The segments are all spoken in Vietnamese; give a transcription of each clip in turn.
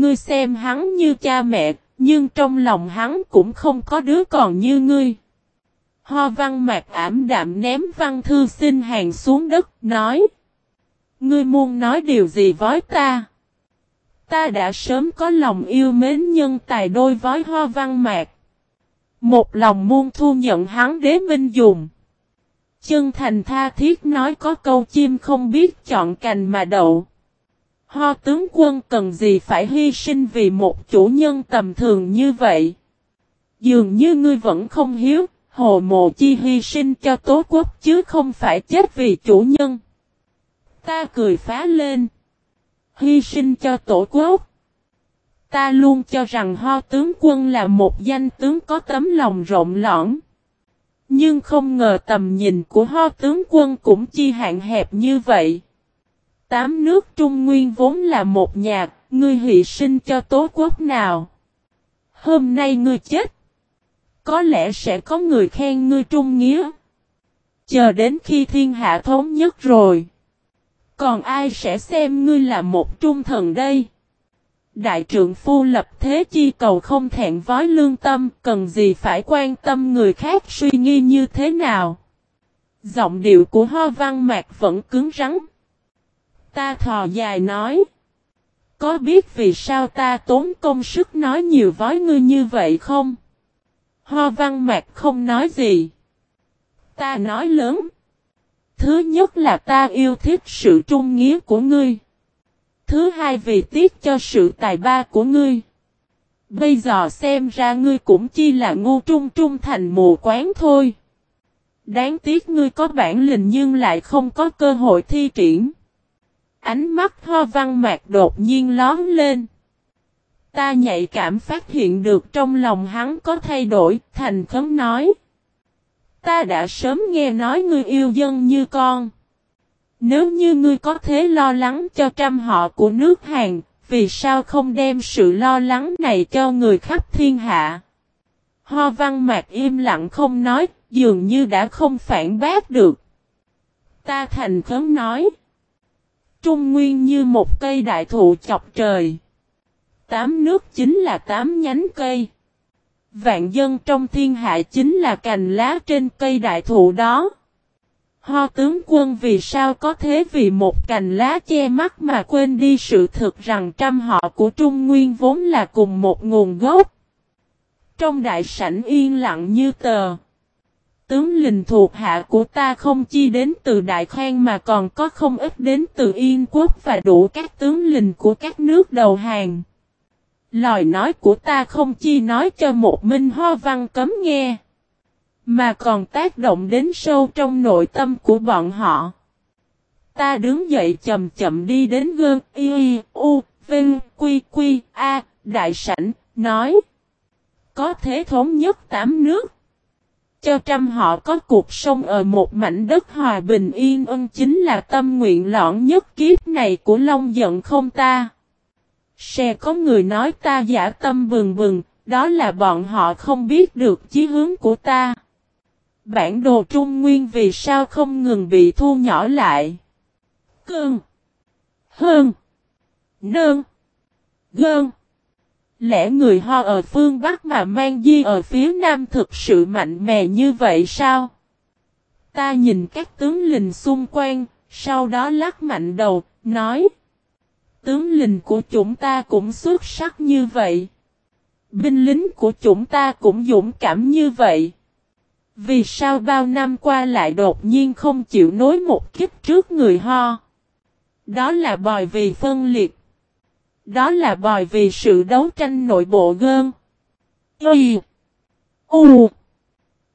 ngươi xem hắn như cha mẹ, nhưng trong lòng hắn cũng không có đứa còn như ngươi. Ho văn mạc ảm đạm ném văn thư xin hàng xuống đất, nói. Ngươi muốn nói điều gì với ta? Ta đã sớm có lòng yêu mến nhân tài đôi với ho văn mạc. Một lòng muôn thu nhận hắn đế minh dùng. Chân thành tha thiết nói có câu chim không biết chọn cành mà đậu. Ho tướng quân cần gì phải hy sinh vì một chủ nhân tầm thường như vậy. Dường như ngươi vẫn không hiếu, hồ mộ chi hy sinh cho tố quốc chứ không phải chết vì chủ nhân. Ta cười phá lên. Hy sinh cho tổ quốc. Ta luôn cho rằng ho tướng quân là một danh tướng có tấm lòng rộng lõn. Nhưng không ngờ tầm nhìn của ho tướng quân cũng chi hạn hẹp như vậy. Tám nước Trung Nguyên vốn là một nhạc, ngươi hy sinh cho tố quốc nào. Hôm nay ngươi chết. Có lẽ sẽ có người khen ngươi trung nghĩa. Chờ đến khi thiên hạ thống nhất rồi. Còn ai sẽ xem ngươi là một trung thần đây? Đại trượng phu lập thế chi cầu không thẹn vói lương tâm, cần gì phải quan tâm người khác suy nghĩ như thế nào? Giọng điệu của ho văn mạc vẫn cứng rắn. Ta thò dài nói. Có biết vì sao ta tốn công sức nói nhiều vói ngươi như vậy không? Ho văn mạc không nói gì. Ta nói lớn. Thứ nhất là ta yêu thích sự trung nghĩa của ngươi. Thứ hai vì tiếc cho sự tài ba của ngươi. Bây giờ xem ra ngươi cũng chỉ là ngu trung trung thành mù quán thôi. Đáng tiếc ngươi có bản lĩnh nhưng lại không có cơ hội thi triển. Ánh mắt ho văn mạc đột nhiên lón lên. Ta nhạy cảm phát hiện được trong lòng hắn có thay đổi, thành khấn nói. Ta đã sớm nghe nói ngươi yêu dân như con. Nếu như ngươi có thế lo lắng cho trăm họ của nước Hàn, vì sao không đem sự lo lắng này cho người khắp thiên hạ? Ho văn mạc im lặng không nói, dường như đã không phản bác được. Ta thành khấn nói. Trung Nguyên như một cây đại thụ chọc trời. Tám nước chính là tám nhánh cây. Vạn dân trong thiên hạ chính là cành lá trên cây đại thụ đó. Ho tướng quân vì sao có thế vì một cành lá che mắt mà quên đi sự thực rằng trăm họ của Trung Nguyên vốn là cùng một nguồn gốc. Trong đại sảnh yên lặng như tờ. Tướng lình thuộc hạ của ta không chi đến từ Đại Khang mà còn có không ít đến từ Yên Quốc và đủ các tướng lình của các nước đầu hàng. Lời nói của ta không chi nói cho một minh ho văn cấm nghe. Mà còn tác động đến sâu trong nội tâm của bọn họ. Ta đứng dậy chậm chậm đi đến gương y, u, vinh, quy quy, a, đại sảnh, nói. Có thế thống nhất tám nước. Cho trăm họ có cuộc sống ở một mảnh đất hòa bình yên ân chính là tâm nguyện lõn nhất kiếp này của Long giận không ta. Sẽ có người nói ta giả tâm bừng bừng, đó là bọn họ không biết được chí hướng của ta. Bản đồ Trung Nguyên vì sao không ngừng bị thu nhỏ lại? cương Hơn. nương Gơn. Lẽ người ho ở phương Bắc mà mang di ở phía Nam thực sự mạnh mẽ như vậy sao? Ta nhìn các tướng lình xung quanh, sau đó lắc mạnh đầu, nói. Tướng lình của chúng ta cũng xuất sắc như vậy. Binh lính của chúng ta cũng dũng cảm như vậy. Vì sao bao năm qua lại đột nhiên không chịu nối một kích trước người ho? Đó là bởi vì phân liệt. Đó là bởi vì sự đấu tranh nội bộ gơn. Y. U.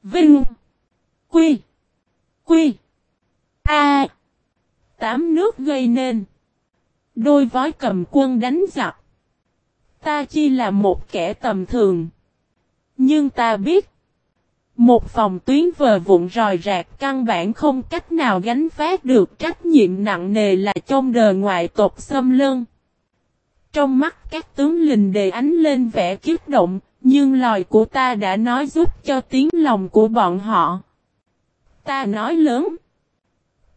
Vinh. Quy. Quy. A. Tám nước gây nên. Đôi vói cầm quân đánh giặc. Ta chỉ là một kẻ tầm thường. Nhưng ta biết. Một phòng tuyến vờ vụn ròi rạc căn bản không cách nào gánh phát được trách nhiệm nặng nề là trong đời ngoại tộc xâm lân. Trong mắt các tướng lình đề ánh lên vẻ kiếp động, nhưng lời của ta đã nói giúp cho tiếng lòng của bọn họ. Ta nói lớn.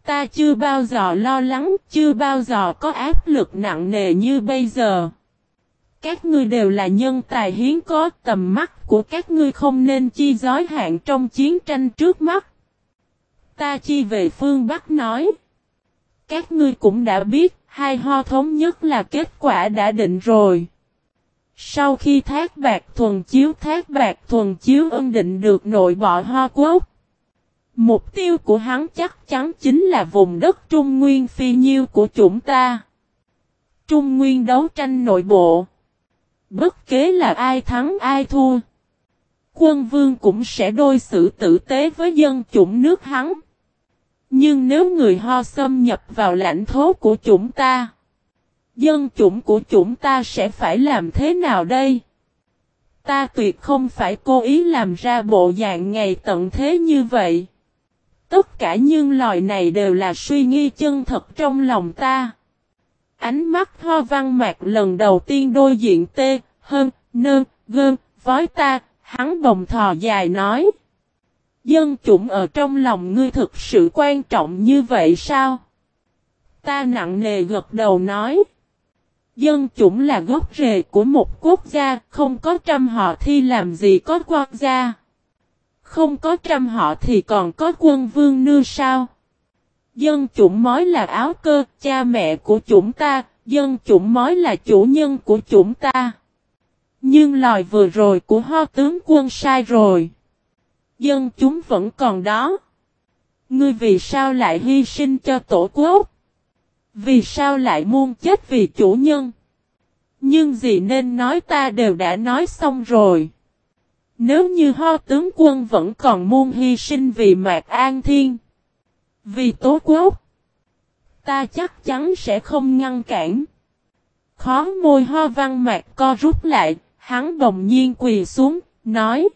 Ta chưa bao giờ lo lắng, chưa bao giờ có áp lực nặng nề như bây giờ. Các ngươi đều là nhân tài hiến có tầm mắt của các ngươi không nên chi giới hạn trong chiến tranh trước mắt. Ta chi về phương Bắc nói. Các ngươi cũng đã biết, hai ho thống nhất là kết quả đã định rồi. Sau khi thác bạc thuần chiếu, thác bạc thuần chiếu ân định được nội bộ ho quốc. Mục tiêu của hắn chắc chắn chính là vùng đất Trung Nguyên phi nhiêu của chúng ta. Trung Nguyên đấu tranh nội bộ. Bất kế là ai thắng, ai thua. Quân vương cũng sẽ đôi xử tử tế với dân chủng nước hắn. Nhưng nếu người ho xâm nhập vào lãnh thổ của chúng ta. Dân chủng của chúng ta sẽ phải làm thế nào đây? Ta tuyệt không phải cố ý làm ra bộ dạng ngày tận thế như vậy. Tất cả những lời này đều là suy nghĩ chân thật trong lòng ta. Ánh mắt ho văn mạc lần đầu tiên đôi diện tê, hơn, nơ, gơm vói ta, hắn bồng thò dài nói. Dân chủng ở trong lòng ngươi thực sự quan trọng như vậy sao? Ta nặng nề gật đầu nói. Dân chủng là gốc rễ của một quốc gia, không có trăm họ thì làm gì có quốc gia. Không có trăm họ thì còn có quân vương nưa sao? Dân chủng mói là áo cơ, cha mẹ của chúng ta, dân chủng mói là chủ nhân của chúng ta. Nhưng lời vừa rồi của ho tướng quân sai rồi. Dân chúng vẫn còn đó. Ngươi vì sao lại hy sinh cho tổ quốc? Vì sao lại muôn chết vì chủ nhân? Nhưng gì nên nói ta đều đã nói xong rồi. Nếu như ho tướng quân vẫn còn muôn hy sinh vì mạc an thiên. Vì tố quốc. Ta chắc chắn sẽ không ngăn cản. Khó môi ho văn mạc co rút lại, hắn đồng nhiên quỳ xuống, nói.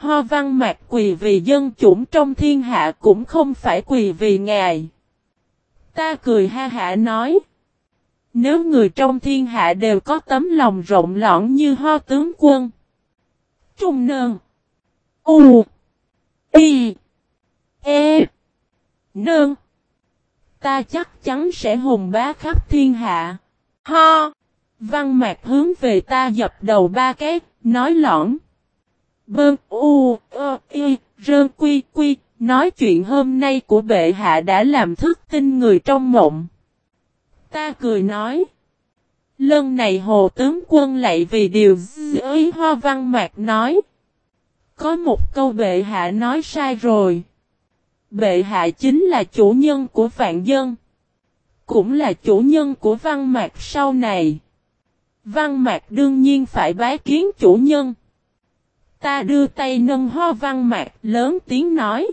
Ho văn mạc quỳ vì dân chủng trong thiên hạ cũng không phải quỳ vì ngài. Ta cười ha hạ nói. Nếu người trong thiên hạ đều có tấm lòng rộng lõn như ho tướng quân. Trung nơn. U. Y. E. Nơn. Ta chắc chắn sẽ hùng bá khắp thiên hạ. Ho. Văn mạc hướng về ta dập đầu ba cái, nói lõn. Bơn u, ơ, y, rơn quy quy, nói chuyện hôm nay của bệ hạ đã làm thức tinh người trong mộng. Ta cười nói. Lần này hồ tướng quân lại vì điều ấy hoa văn mạc nói. Có một câu bệ hạ nói sai rồi. Bệ hạ chính là chủ nhân của vạn dân. Cũng là chủ nhân của văn mạc sau này. Văn mạc đương nhiên phải bái kiến chủ nhân. Ta đưa tay nâng ho văn mạc, lớn tiếng nói.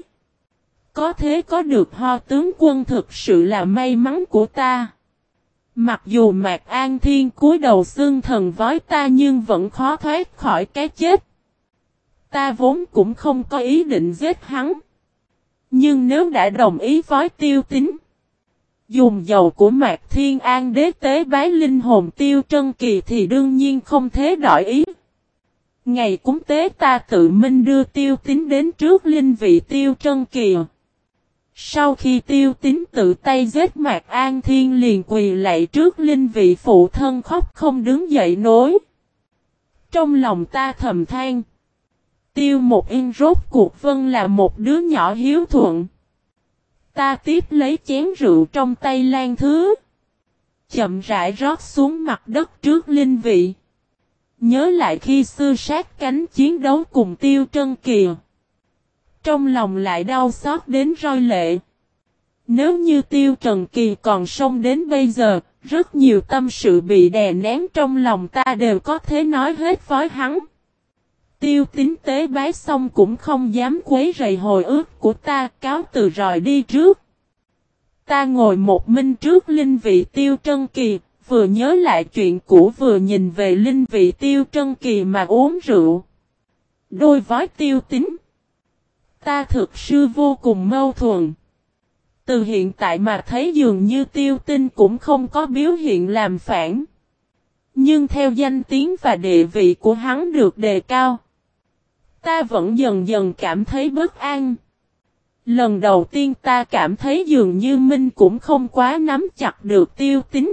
Có thế có được ho tướng quân thực sự là may mắn của ta. Mặc dù Mạc An Thiên cúi đầu xương thần vói ta nhưng vẫn khó thoát khỏi cái chết. Ta vốn cũng không có ý định giết hắn. Nhưng nếu đã đồng ý vói tiêu tính. Dùng dầu của Mạc Thiên An đế tế bái linh hồn tiêu trân kỳ thì đương nhiên không thế đổi ý. Ngày cúng tế ta tự minh đưa tiêu tính đến trước linh vị tiêu trân kìa. Sau khi tiêu tín tự tay giết Mạc An Thiên liền quỳ lạy trước linh vị phụ thân khóc không đứng dậy nối. Trong lòng ta thầm than. Tiêu một yên rốt cuộc vân là một đứa nhỏ hiếu thuận. Ta tiếp lấy chén rượu trong tay lan thứ. Chậm rãi rót xuống mặt đất trước linh vị. Nhớ lại khi xưa sát cánh chiến đấu cùng tiêu trân kìa. Trong lòng lại đau xót đến roi lệ. Nếu như tiêu trần kỳ còn sống đến bây giờ, rất nhiều tâm sự bị đè nén trong lòng ta đều có thể nói hết với hắn. Tiêu tính tế bái xong cũng không dám quấy rầy hồi ước của ta cáo từ rời đi trước. Ta ngồi một minh trước linh vị tiêu trân kỳ, vừa nhớ lại chuyện cũ vừa nhìn về linh vị tiêu trân kỳ mà uống rượu. Đôi vói tiêu tính. Ta thực sư vô cùng mâu thuẫn. Từ hiện tại mà thấy dường như tiêu tinh cũng không có biểu hiện làm phản. Nhưng theo danh tiếng và địa vị của hắn được đề cao. Ta vẫn dần dần cảm thấy bất an. Lần đầu tiên ta cảm thấy dường như Minh cũng không quá nắm chặt được tiêu tính.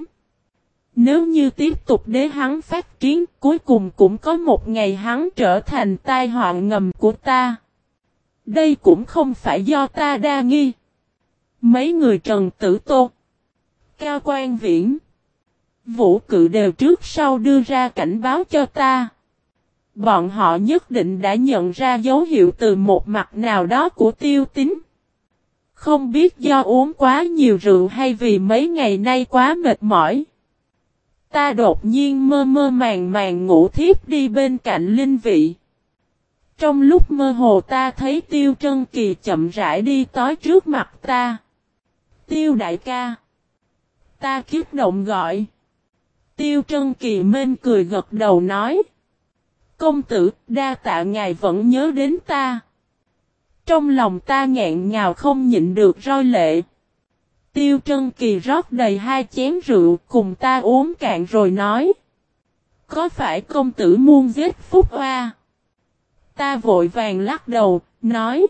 Nếu như tiếp tục để hắn phát triển, cuối cùng cũng có một ngày hắn trở thành tai họa ngầm của ta. Đây cũng không phải do ta đa nghi. Mấy người trần tử tô, cao quan viễn, vũ cự đều trước sau đưa ra cảnh báo cho ta. Bọn họ nhất định đã nhận ra dấu hiệu từ một mặt nào đó của tiêu tính. Không biết do uống quá nhiều rượu hay vì mấy ngày nay quá mệt mỏi. Ta đột nhiên mơ mơ màng màng ngủ thiếp đi bên cạnh linh vị. Trong lúc mơ hồ ta thấy Tiêu Trân Kỳ chậm rãi đi tới trước mặt ta. Tiêu đại ca. Ta kiếp động gọi. Tiêu Trân Kỳ mên cười gật đầu nói. Công tử, đa tạ ngài vẫn nhớ đến ta. Trong lòng ta ngẹn ngào không nhịn được roi lệ. Tiêu Trân Kỳ rót đầy hai chén rượu cùng ta uống cạn rồi nói. Có phải công tử muôn giết Phúc Hoa? Ta vội vàng lắc đầu, nói.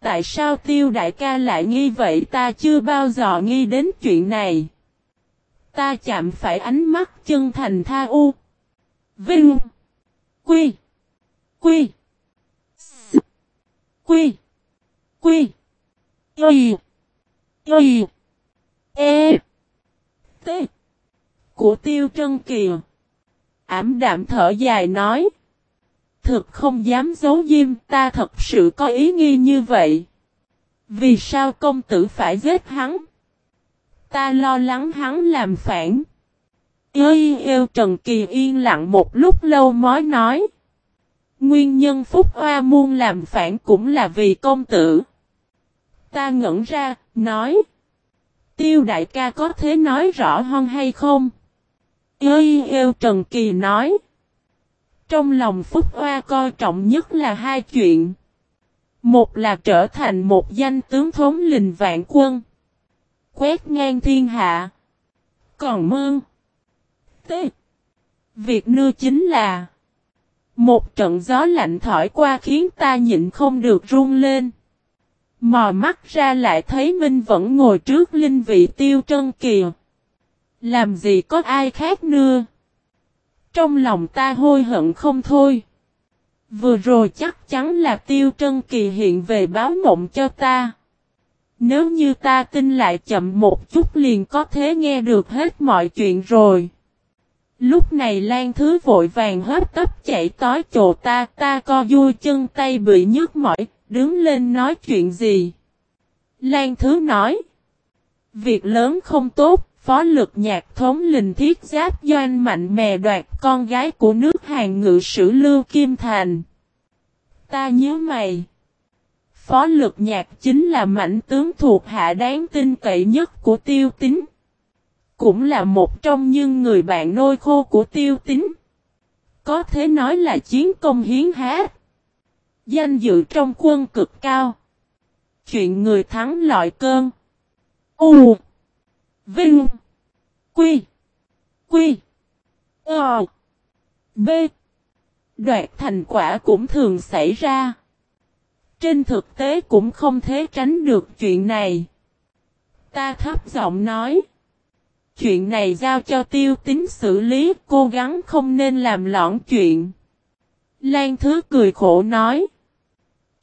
Tại sao tiêu đại ca lại nghi vậy ta chưa bao giờ nghi đến chuyện này. Ta chạm phải ánh mắt chân thành tha u. Vinh. Quy. Quy. S. Quy. Quy. Y. Y. E. T. Của tiêu trân kiều Ảm đạm thở dài nói. Thực không dám giấu diêm, ta thật sự có ý nghi như vậy. Vì sao công tử phải giết hắn? Ta lo lắng hắn làm phản. Ơi yêu Trần Kỳ yên lặng một lúc lâu mới nói. Nguyên nhân Phúc Hoa muôn làm phản cũng là vì công tử. Ta ngẩn ra, nói. Tiêu đại ca có thế nói rõ hơn hay không? Ơi yêu Trần Kỳ nói. Trong lòng Phúc Hoa coi trọng nhất là hai chuyện. Một là trở thành một danh tướng thống lình vạn quân. Quét ngang thiên hạ. Còn mương. T. Việc nưa chính là. Một trận gió lạnh thổi qua khiến ta nhịn không được run lên. Mò mắt ra lại thấy Minh vẫn ngồi trước linh vị tiêu trân kìa. Làm gì có ai khác nữa. Trong lòng ta hôi hận không thôi. Vừa rồi chắc chắn là tiêu trân kỳ hiện về báo mộng cho ta. Nếu như ta tin lại chậm một chút liền có thể nghe được hết mọi chuyện rồi. Lúc này Lan Thứ vội vàng hấp tấp chạy tới chỗ ta, ta co vui chân tay bị nhức mỏi, đứng lên nói chuyện gì. Lan Thứ nói, việc lớn không tốt, phó lực nhạc thống linh thiết giáp doanh mạnh mè đoạt con gái của nước hàng ngự sử Lưu Kim Thành. Ta nhớ mày. Phó lực nhạc chính là mảnh tướng thuộc hạ đáng tin cậy nhất của tiêu tính. Cũng là một trong những người bạn nôi khô của tiêu tính. Có thể nói là chiến công hiến hát. Danh dự trong quân cực cao. Chuyện người thắng loại cơn. U. Vinh. Quy. Quy. Ờ. B. Đoạt thành quả cũng thường xảy ra. Trên thực tế cũng không thể tránh được chuyện này. Ta thấp giọng nói. Chuyện này giao cho tiêu tính xử lý, cố gắng không nên làm lõn chuyện. Lan Thứ cười khổ nói.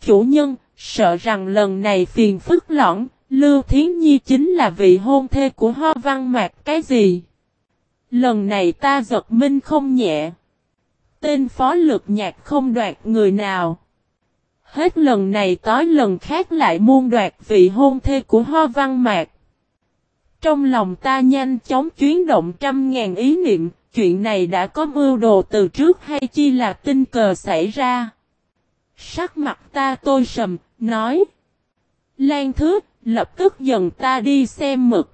Chủ nhân, sợ rằng lần này phiền phức lõng Lưu Thiến Nhi chính là vị hôn thê của Ho Văn Mạc cái gì? Lần này ta giật minh không nhẹ. Tên phó lực nhạc không đoạt người nào. Hết lần này tới lần khác lại muôn đoạt vị hôn thê của Ho Văn Mạc. Trong lòng ta nhanh chóng chuyến động trăm ngàn ý niệm, chuyện này đã có mưu đồ từ trước hay chi là tinh cờ xảy ra. Sắc mặt ta tôi sầm, nói. Lan thứ lập tức dần ta đi xem mực.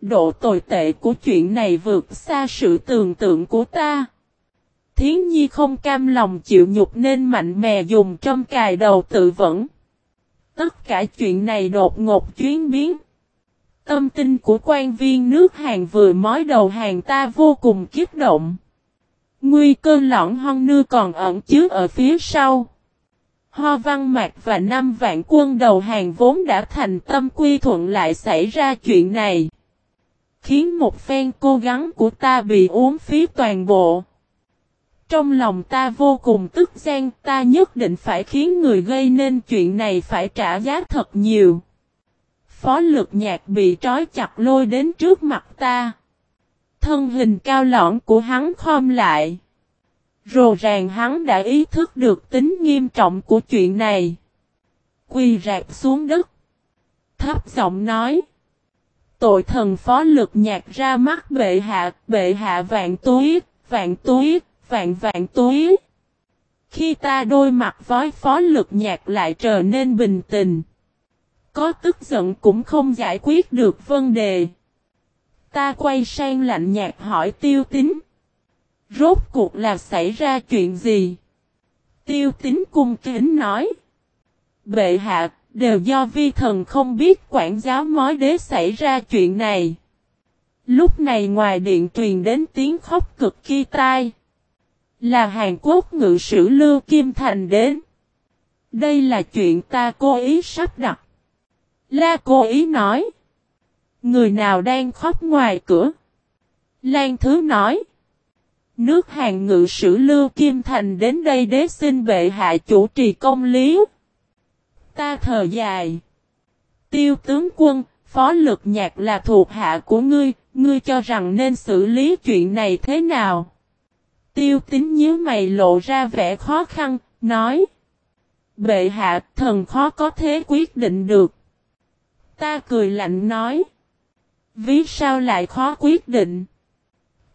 Độ tồi tệ của chuyện này vượt xa sự tưởng tượng của ta. Thiến Nhi không cam lòng chịu nhục nên mạnh mẽ dùng trong cài đầu tự vẫn. Tất cả chuyện này đột ngột chuyến biến. Tâm tinh của quan viên nước hàng vừa mói đầu hàng ta vô cùng kiếp động. Nguy cơ lõng hon nư còn ẩn chứa ở phía sau. Ho Văn Mạc và năm vạn quân đầu hàng vốn đã thành tâm quy thuận lại xảy ra chuyện này. Khiến một phen cố gắng của ta bị uống phí toàn bộ. Trong lòng ta vô cùng tức gian, ta nhất định phải khiến người gây nên chuyện này phải trả giá thật nhiều. Phó lực nhạc bị trói chặt lôi đến trước mặt ta. Thân hình cao lõn của hắn khom lại. Rồ ràng hắn đã ý thức được tính nghiêm trọng của chuyện này. Quỳ rạp xuống đất. Thấp giọng nói. Tội thần phó lực nhạc ra mắt bệ hạ, bệ hạ vạn túi, vạn túi, vạn vạn túi. Khi ta đôi mặt vói phó lực nhạc lại trở nên bình tĩnh. Có tức giận cũng không giải quyết được vấn đề. Ta quay sang lạnh nhạt hỏi tiêu tính. Rốt cuộc là xảy ra chuyện gì? Tiêu tính cung kính nói. Bệ hạ, đều do vi thần không biết quản giáo mói đế xảy ra chuyện này. Lúc này ngoài điện truyền đến tiếng khóc cực kỳ tai. Là Hàn Quốc ngự sử Lưu Kim Thành đến. Đây là chuyện ta cố ý sắp đặt. La cố ý nói. Người nào đang khóc ngoài cửa? Lan Thứ nói. Nước hàng ngự sử Lưu Kim Thành đến đây đế xin bệ hạ chủ trì công lý. Ta thờ dài. Tiêu tướng quân, phó lực nhạc là thuộc hạ của ngươi, ngươi cho rằng nên xử lý chuyện này thế nào? Tiêu tính nhíu mày lộ ra vẻ khó khăn, nói. Bệ hạ, thần khó có thế quyết định được. Ta cười lạnh nói. Vì sao lại khó quyết định?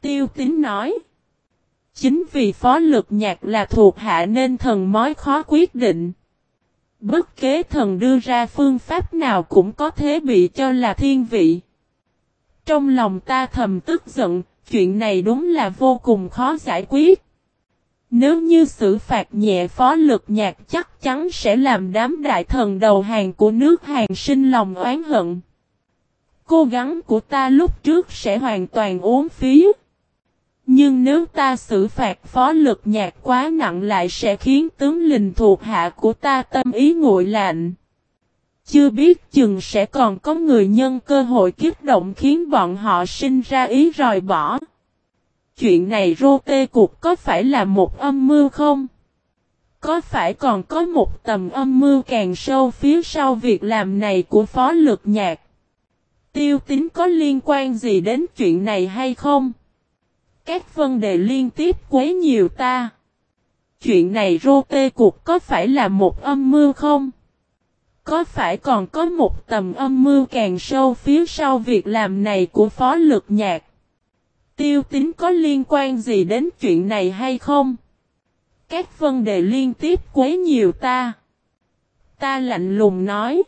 Tiêu tính nói. Chính vì phó lực nhạc là thuộc hạ nên thần mới khó quyết định. Bất kế thần đưa ra phương pháp nào cũng có thể bị cho là thiên vị. Trong lòng ta thầm tức giận, chuyện này đúng là vô cùng khó giải quyết. Nếu như xử phạt nhẹ phó lực nhạc chắc chắn sẽ làm đám đại thần đầu hàng của nước Hàn sinh lòng oán hận. Cố gắng của ta lúc trước sẽ hoàn toàn uống phí. Nhưng nếu ta xử phạt phó lực nhạc quá nặng lại sẽ khiến tướng lình thuộc hạ của ta tâm ý nguội lạnh. Chưa biết chừng sẽ còn có người nhân cơ hội kích động khiến bọn họ sinh ra ý rời bỏ. Chuyện này rô tê cục có phải là một âm mưu không? Có phải còn có một tầm âm mưu càng sâu phía sau việc làm này của phó lực nhạc? Tiêu tính có liên quan gì đến chuyện này hay không? Các vấn đề liên tiếp quấy nhiều ta. Chuyện này rô tê cục có phải là một âm mưu không? Có phải còn có một tầm âm mưu càng sâu phía sau việc làm này của phó lực nhạc? Tiêu tính có liên quan gì đến chuyện này hay không? Các vấn đề liên tiếp quấy nhiều ta. Ta lạnh lùng nói.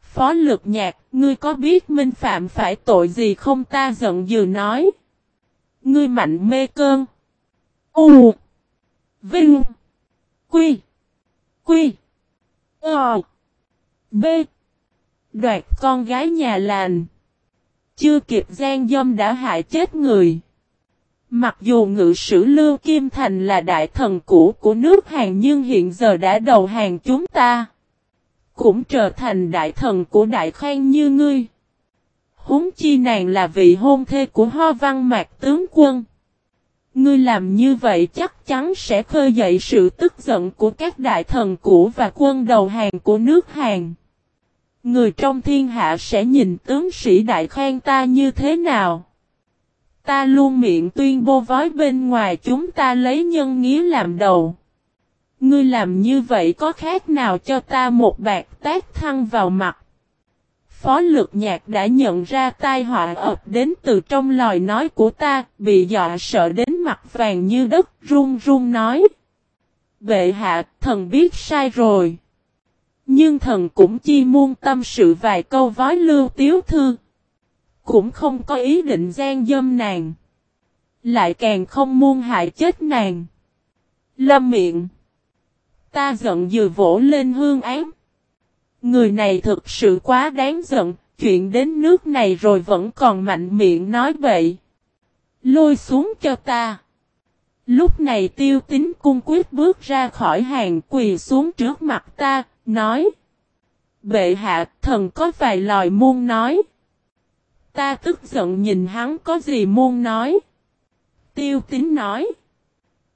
Phó lực nhạc, ngươi có biết Minh Phạm phải tội gì không ta giận dữ nói. Ngươi mạnh mê cơn. U. Vinh. Quy. Quy. Ờ. B. Đoạt con gái nhà lành. Chưa kịp gian dâm đã hại chết người. Mặc dù ngự sử Lưu Kim Thành là đại thần cũ của nước Hàn nhưng hiện giờ đã đầu hàng chúng ta. Cũng trở thành đại thần của đại khoan như ngươi. Húng chi nàng là vị hôn thê của ho văn mạc tướng quân. Ngươi làm như vậy chắc chắn sẽ khơi dậy sự tức giận của các đại thần cũ và quân đầu hàng của nước Hàn. Người trong thiên hạ sẽ nhìn tướng sĩ đại khen ta như thế nào? Ta luôn miệng tuyên bố vói bên ngoài chúng ta lấy nhân nghĩa làm đầu. Ngươi làm như vậy có khác nào cho ta một bạc tát thăng vào mặt? Phó lực nhạc đã nhận ra tai họa ập đến từ trong lời nói của ta, bị dọa sợ đến mặt vàng như đất, run run nói. Bệ hạ, thần biết sai rồi. Nhưng thần cũng chi muôn tâm sự vài câu vói lưu tiếu thư. Cũng không có ý định gian dâm nàng. Lại càng không muôn hại chết nàng. Lâm miệng. Ta giận dừa vỗ lên hương án. Người này thực sự quá đáng giận, chuyện đến nước này rồi vẫn còn mạnh miệng nói bậy. Lôi xuống cho ta. Lúc này tiêu tính cung quyết bước ra khỏi hàng quỳ xuống trước mặt ta, nói. Bệ hạ, thần có vài lời muôn nói. Ta tức giận nhìn hắn có gì muốn nói. Tiêu Tính nói.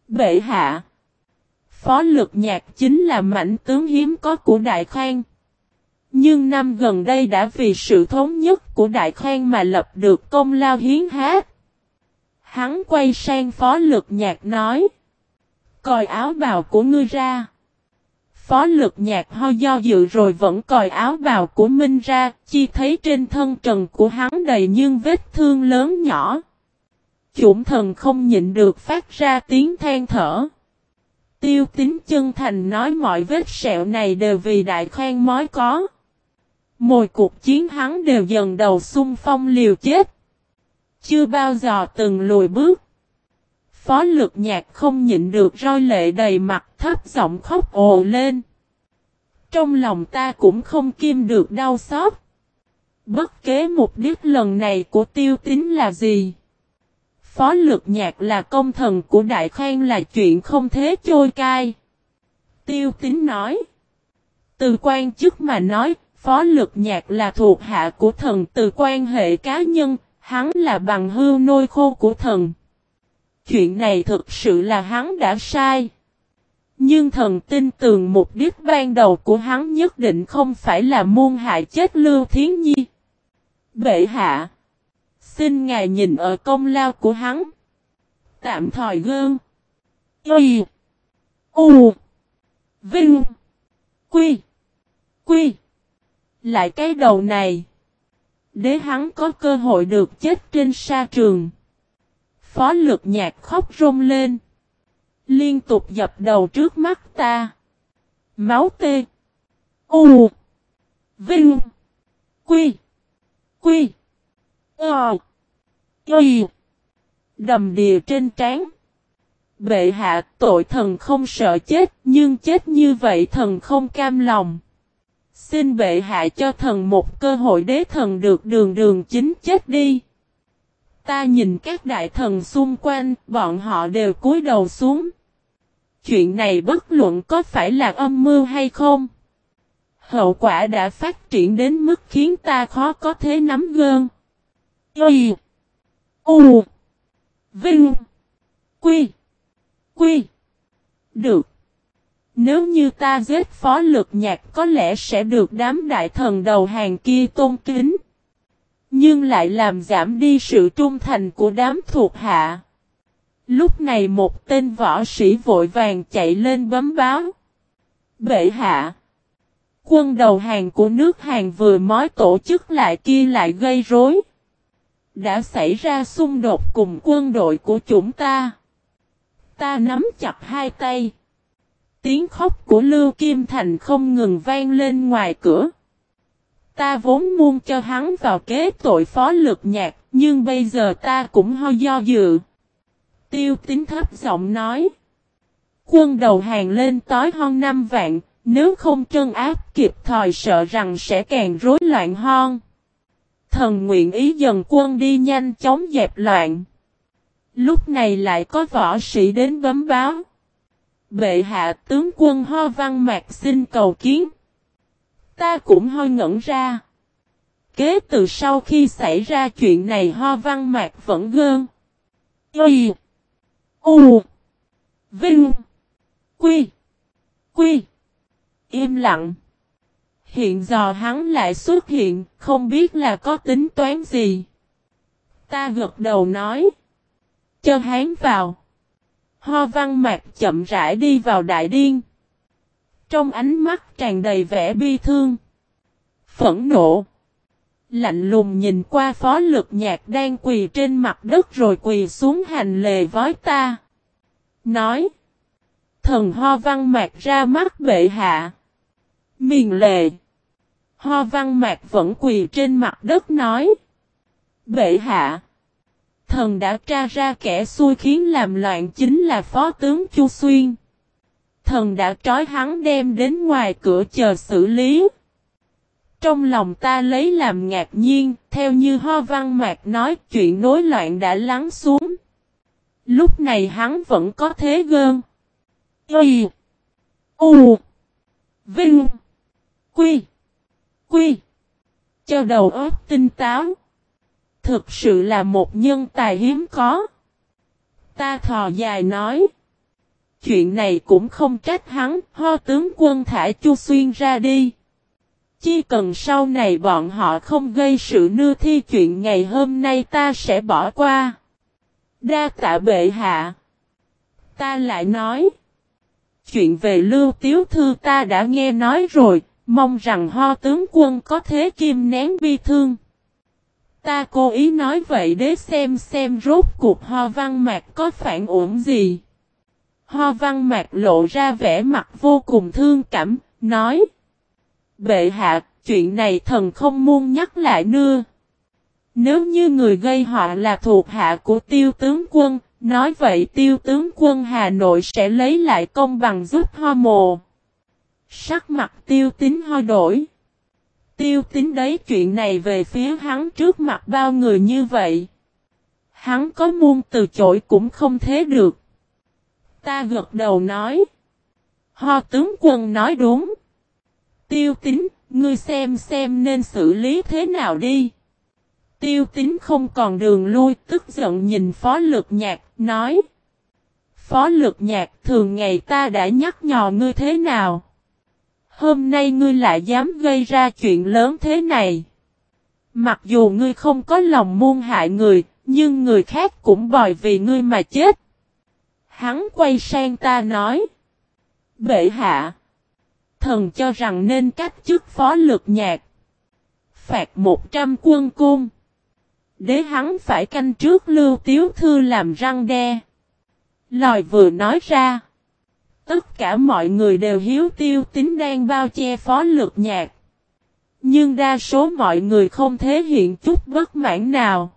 Bệ hạ. Phó lực nhạc chính là mảnh tướng hiếm có của Đại Khang. Nhưng năm gần đây đã vì sự thống nhất của Đại Khang mà lập được công lao hiến hát. Hắn quay sang phó lực nhạc nói. Còi áo bào của ngươi ra. Phó lực nhạc ho do dự rồi vẫn còi áo bào của Minh ra, chi thấy trên thân trần của hắn đầy nhưng vết thương lớn nhỏ. Chủng thần không nhịn được phát ra tiếng than thở. Tiêu tính chân thành nói mọi vết sẹo này đều vì đại khoan mói có. Mỗi cuộc chiến hắn đều dần đầu xung phong liều chết. Chưa bao giờ từng lùi bước. Phó lực nhạc không nhịn được roi lệ đầy mặt thấp giọng khóc ồ lên. Trong lòng ta cũng không kim được đau xót. Bất kế mục đích lần này của tiêu tính là gì? Phó lực nhạc là công thần của Đại Khang là chuyện không thế trôi cai. Tiêu tính nói. Từ quan chức mà nói, phó lực nhạc là thuộc hạ của thần từ quan hệ cá nhân, hắn là bằng hưu nôi khô của thần. Chuyện này thực sự là hắn đã sai. Nhưng thần tin tưởng mục đích ban đầu của hắn nhất định không phải là muôn hại chết Lưu Thiến Nhi. Bệ hạ. Xin ngài nhìn ở công lao của hắn. Tạm thời gơn. Y. U. Vinh. Quy. Quy. Lại cái đầu này. Để hắn có cơ hội được chết trên sa trường. Phó lực nhạc khóc rông lên. Liên tục dập đầu trước mắt ta. Máu tê. U. Vinh. Quy. Quy. Ờ. Quy. Đầm đìa trên trán. Bệ hạ, tội thần không sợ chết, nhưng chết như vậy thần không cam lòng. Xin bệ hạ cho thần một cơ hội đế thần được đường đường chính chết đi. Ta nhìn các đại thần xung quanh, bọn họ đều cúi đầu xuống. Chuyện này bất luận có phải là âm mưu hay không. Hậu quả đã phát triển đến mức khiến ta khó có thể nắm gơn. Y. U. Vinh. Quy. Quy. Được. Nếu như ta giết phó lực nhạc, có lẽ sẽ được đám đại thần đầu hàng kia tôn kính. Nhưng lại làm giảm đi sự trung thành của đám thuộc hạ. Lúc này một tên võ sĩ vội vàng chạy lên bấm báo. Bệ hạ. Quân đầu hàng của nước Hàn vừa mới tổ chức lại kia lại gây rối. Đã xảy ra xung đột cùng quân đội của chúng ta. Ta nắm chặt hai tay. Tiếng khóc của Lưu Kim Thành không ngừng vang lên ngoài cửa. Ta vốn muốn cho hắn vào kế tội phó lực nhạc, nhưng bây giờ ta cũng ho do dự. Tiêu tính thấp giọng nói. Quân đầu hàng lên tối hon năm vạn, nếu không trân áp kịp thời sợ rằng sẽ càng rối loạn hon. Thần nguyện ý dần quân đi nhanh chóng dẹp loạn. Lúc này lại có võ sĩ đến bấm báo. Bệ hạ tướng quân ho văn mạc xin cầu kiến. Ta cũng hơi ngẩn ra. Kế từ sau khi xảy ra chuyện này ho văn mạc vẫn gơn. Y. U. Vinh. Quy. Quy. Im lặng. Hiện giờ hắn lại xuất hiện, không biết là có tính toán gì. Ta gật đầu nói. Cho hắn vào. Ho văn mạc chậm rãi đi vào đại điên. Trong ánh mắt tràn đầy vẻ bi thương. Phẫn nộ. Lạnh lùng nhìn qua phó lực nhạc đang quỳ trên mặt đất rồi quỳ xuống hành lề với ta. Nói. Thần ho văn mạc ra mắt bệ hạ. Miền lệ. Ho văn mạc vẫn quỳ trên mặt đất nói. Bệ hạ. Thần đã tra ra kẻ xui khiến làm loạn chính là phó tướng Chu Xuyên. Thần đã trói hắn đem đến ngoài cửa chờ xử lý. Trong lòng ta lấy làm ngạc nhiên, theo như Ho Văn Mạc nói chuyện nối loạn đã lắng xuống. Lúc này hắn vẫn có thế gơn. Y. U. Vinh. Quy. Quy. Cho đầu óc tinh táo. Thực sự là một nhân tài hiếm có. Ta thò dài nói. Chuyện này cũng không trách hắn, ho tướng quân thả Chu Xuyên ra đi. Chỉ cần sau này bọn họ không gây sự nưa thi chuyện ngày hôm nay ta sẽ bỏ qua. Đa tạ bệ hạ. Ta lại nói. Chuyện về lưu tiếu thư ta đã nghe nói rồi, mong rằng ho tướng quân có thế kim nén bi thương. Ta cố ý nói vậy để xem xem rốt cuộc ho văn mạc có phản ổn gì. Ho văn mạc lộ ra vẻ mặt vô cùng thương cảm, nói. Bệ hạ, chuyện này thần không muốn nhắc lại nữa. Nếu như người gây họa là thuộc hạ của tiêu tướng quân, nói vậy tiêu tướng quân Hà Nội sẽ lấy lại công bằng giúp ho mồ. Sắc mặt tiêu tính ho đổi. Tiêu tính đấy chuyện này về phía hắn trước mặt bao người như vậy. Hắn có muôn từ chối cũng không thế được. Ta gật đầu nói. Ho tướng quân nói đúng. Tiêu tính, ngươi xem xem nên xử lý thế nào đi. Tiêu tính không còn đường lui, tức giận nhìn phó lực nhạc, nói. Phó lực nhạc thường ngày ta đã nhắc nhò ngươi thế nào? Hôm nay ngươi lại dám gây ra chuyện lớn thế này. Mặc dù ngươi không có lòng muôn hại người, nhưng người khác cũng bòi vì ngươi mà chết. Hắn quay sang ta nói. Bệ hạ. Thần cho rằng nên cách chức phó lực nhạc. Phạt 100 quân cung. Đế hắn phải canh trước lưu tiếu thư làm răng đe. Lòi vừa nói ra. Tất cả mọi người đều hiếu tiêu tính đang bao che phó lực nhạc. Nhưng đa số mọi người không thể hiện chút bất mãn nào.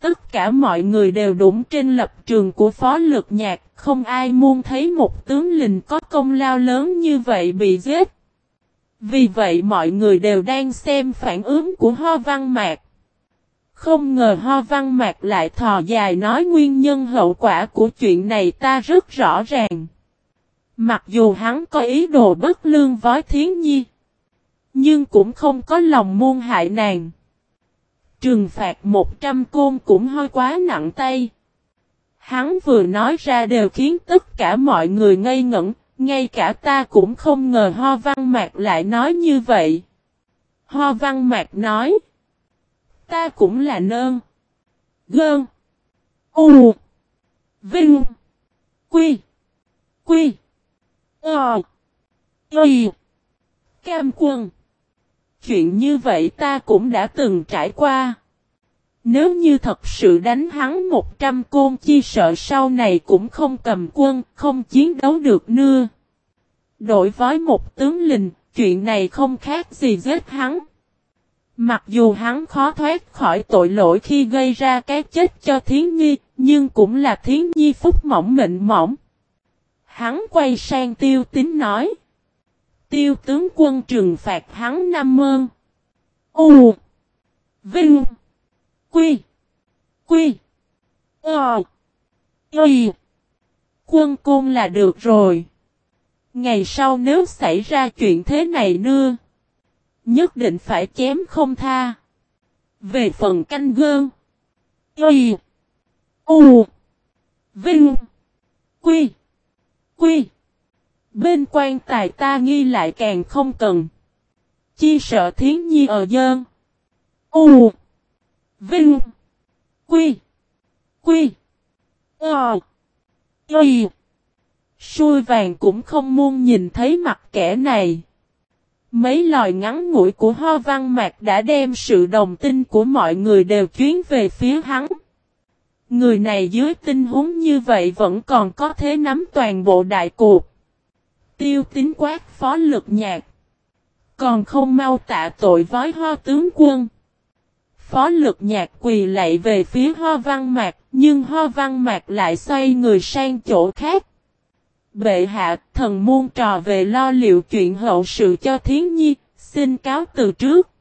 Tất cả mọi người đều đúng trên lập trường của phó lực nhạc, không ai muốn thấy một tướng lình có công lao lớn như vậy bị giết. Vì vậy mọi người đều đang xem phản ứng của Ho Văn Mạc. Không ngờ Ho Văn Mạc lại thò dài nói nguyên nhân hậu quả của chuyện này ta rất rõ ràng. Mặc dù hắn có ý đồ bất lương với thiến nhi. Nhưng cũng không có lòng muôn hại nàng. Trừng phạt 100 côn cũng hơi quá nặng tay. Hắn vừa nói ra đều khiến tất cả mọi người ngây ngẩn, ngay cả ta cũng không ngờ Ho Văn Mạc lại nói như vậy. Ho Văn Mạc nói, ta cũng là nơn, gơn, u, vinh, quy, quy, ờ, y, cam quân. Chuyện như vậy ta cũng đã từng trải qua. Nếu như thật sự đánh hắn 100 côn chi sợ sau này cũng không cầm quân, không chiến đấu được nữa. Đổi với một tướng lình, chuyện này không khác gì giết hắn. Mặc dù hắn khó thoát khỏi tội lỗi khi gây ra cái chết cho Thiến Nhi, nhưng cũng là Thiến Nhi phúc mỏng mệnh mỏng. Hắn quay sang tiêu tính nói. Tiêu tướng quân trừng phạt hắn năm ơn. U. Vinh. Quy. Quy. Ờ. Y. Quân cung là được rồi. Ngày sau nếu xảy ra chuyện thế này nưa, Nhất định phải chém không tha. Về phần canh gơn. Y. U. Vinh. Quy. Quy. Bên quan tài ta nghi lại càng không cần. Chi sợ thiến nhi ở dơn. U. Vinh. Quy. Quy. Ờ. Y. Xui vàng cũng không muốn nhìn thấy mặt kẻ này. Mấy lời ngắn ngủi của Ho Văn Mạc đã đem sự đồng tin của mọi người đều chuyến về phía hắn. Người này dưới tình huống như vậy vẫn còn có thế nắm toàn bộ đại cuộc. Tiêu tính quát phó lực nhạc. Còn không mau tạ tội với ho tướng quân. Phó lực nhạc quỳ lạy về phía ho văn mạc, nhưng ho văn mạc lại xoay người sang chỗ khác. Bệ hạ, thần muôn trò về lo liệu chuyện hậu sự cho thiến nhi, xin cáo từ trước.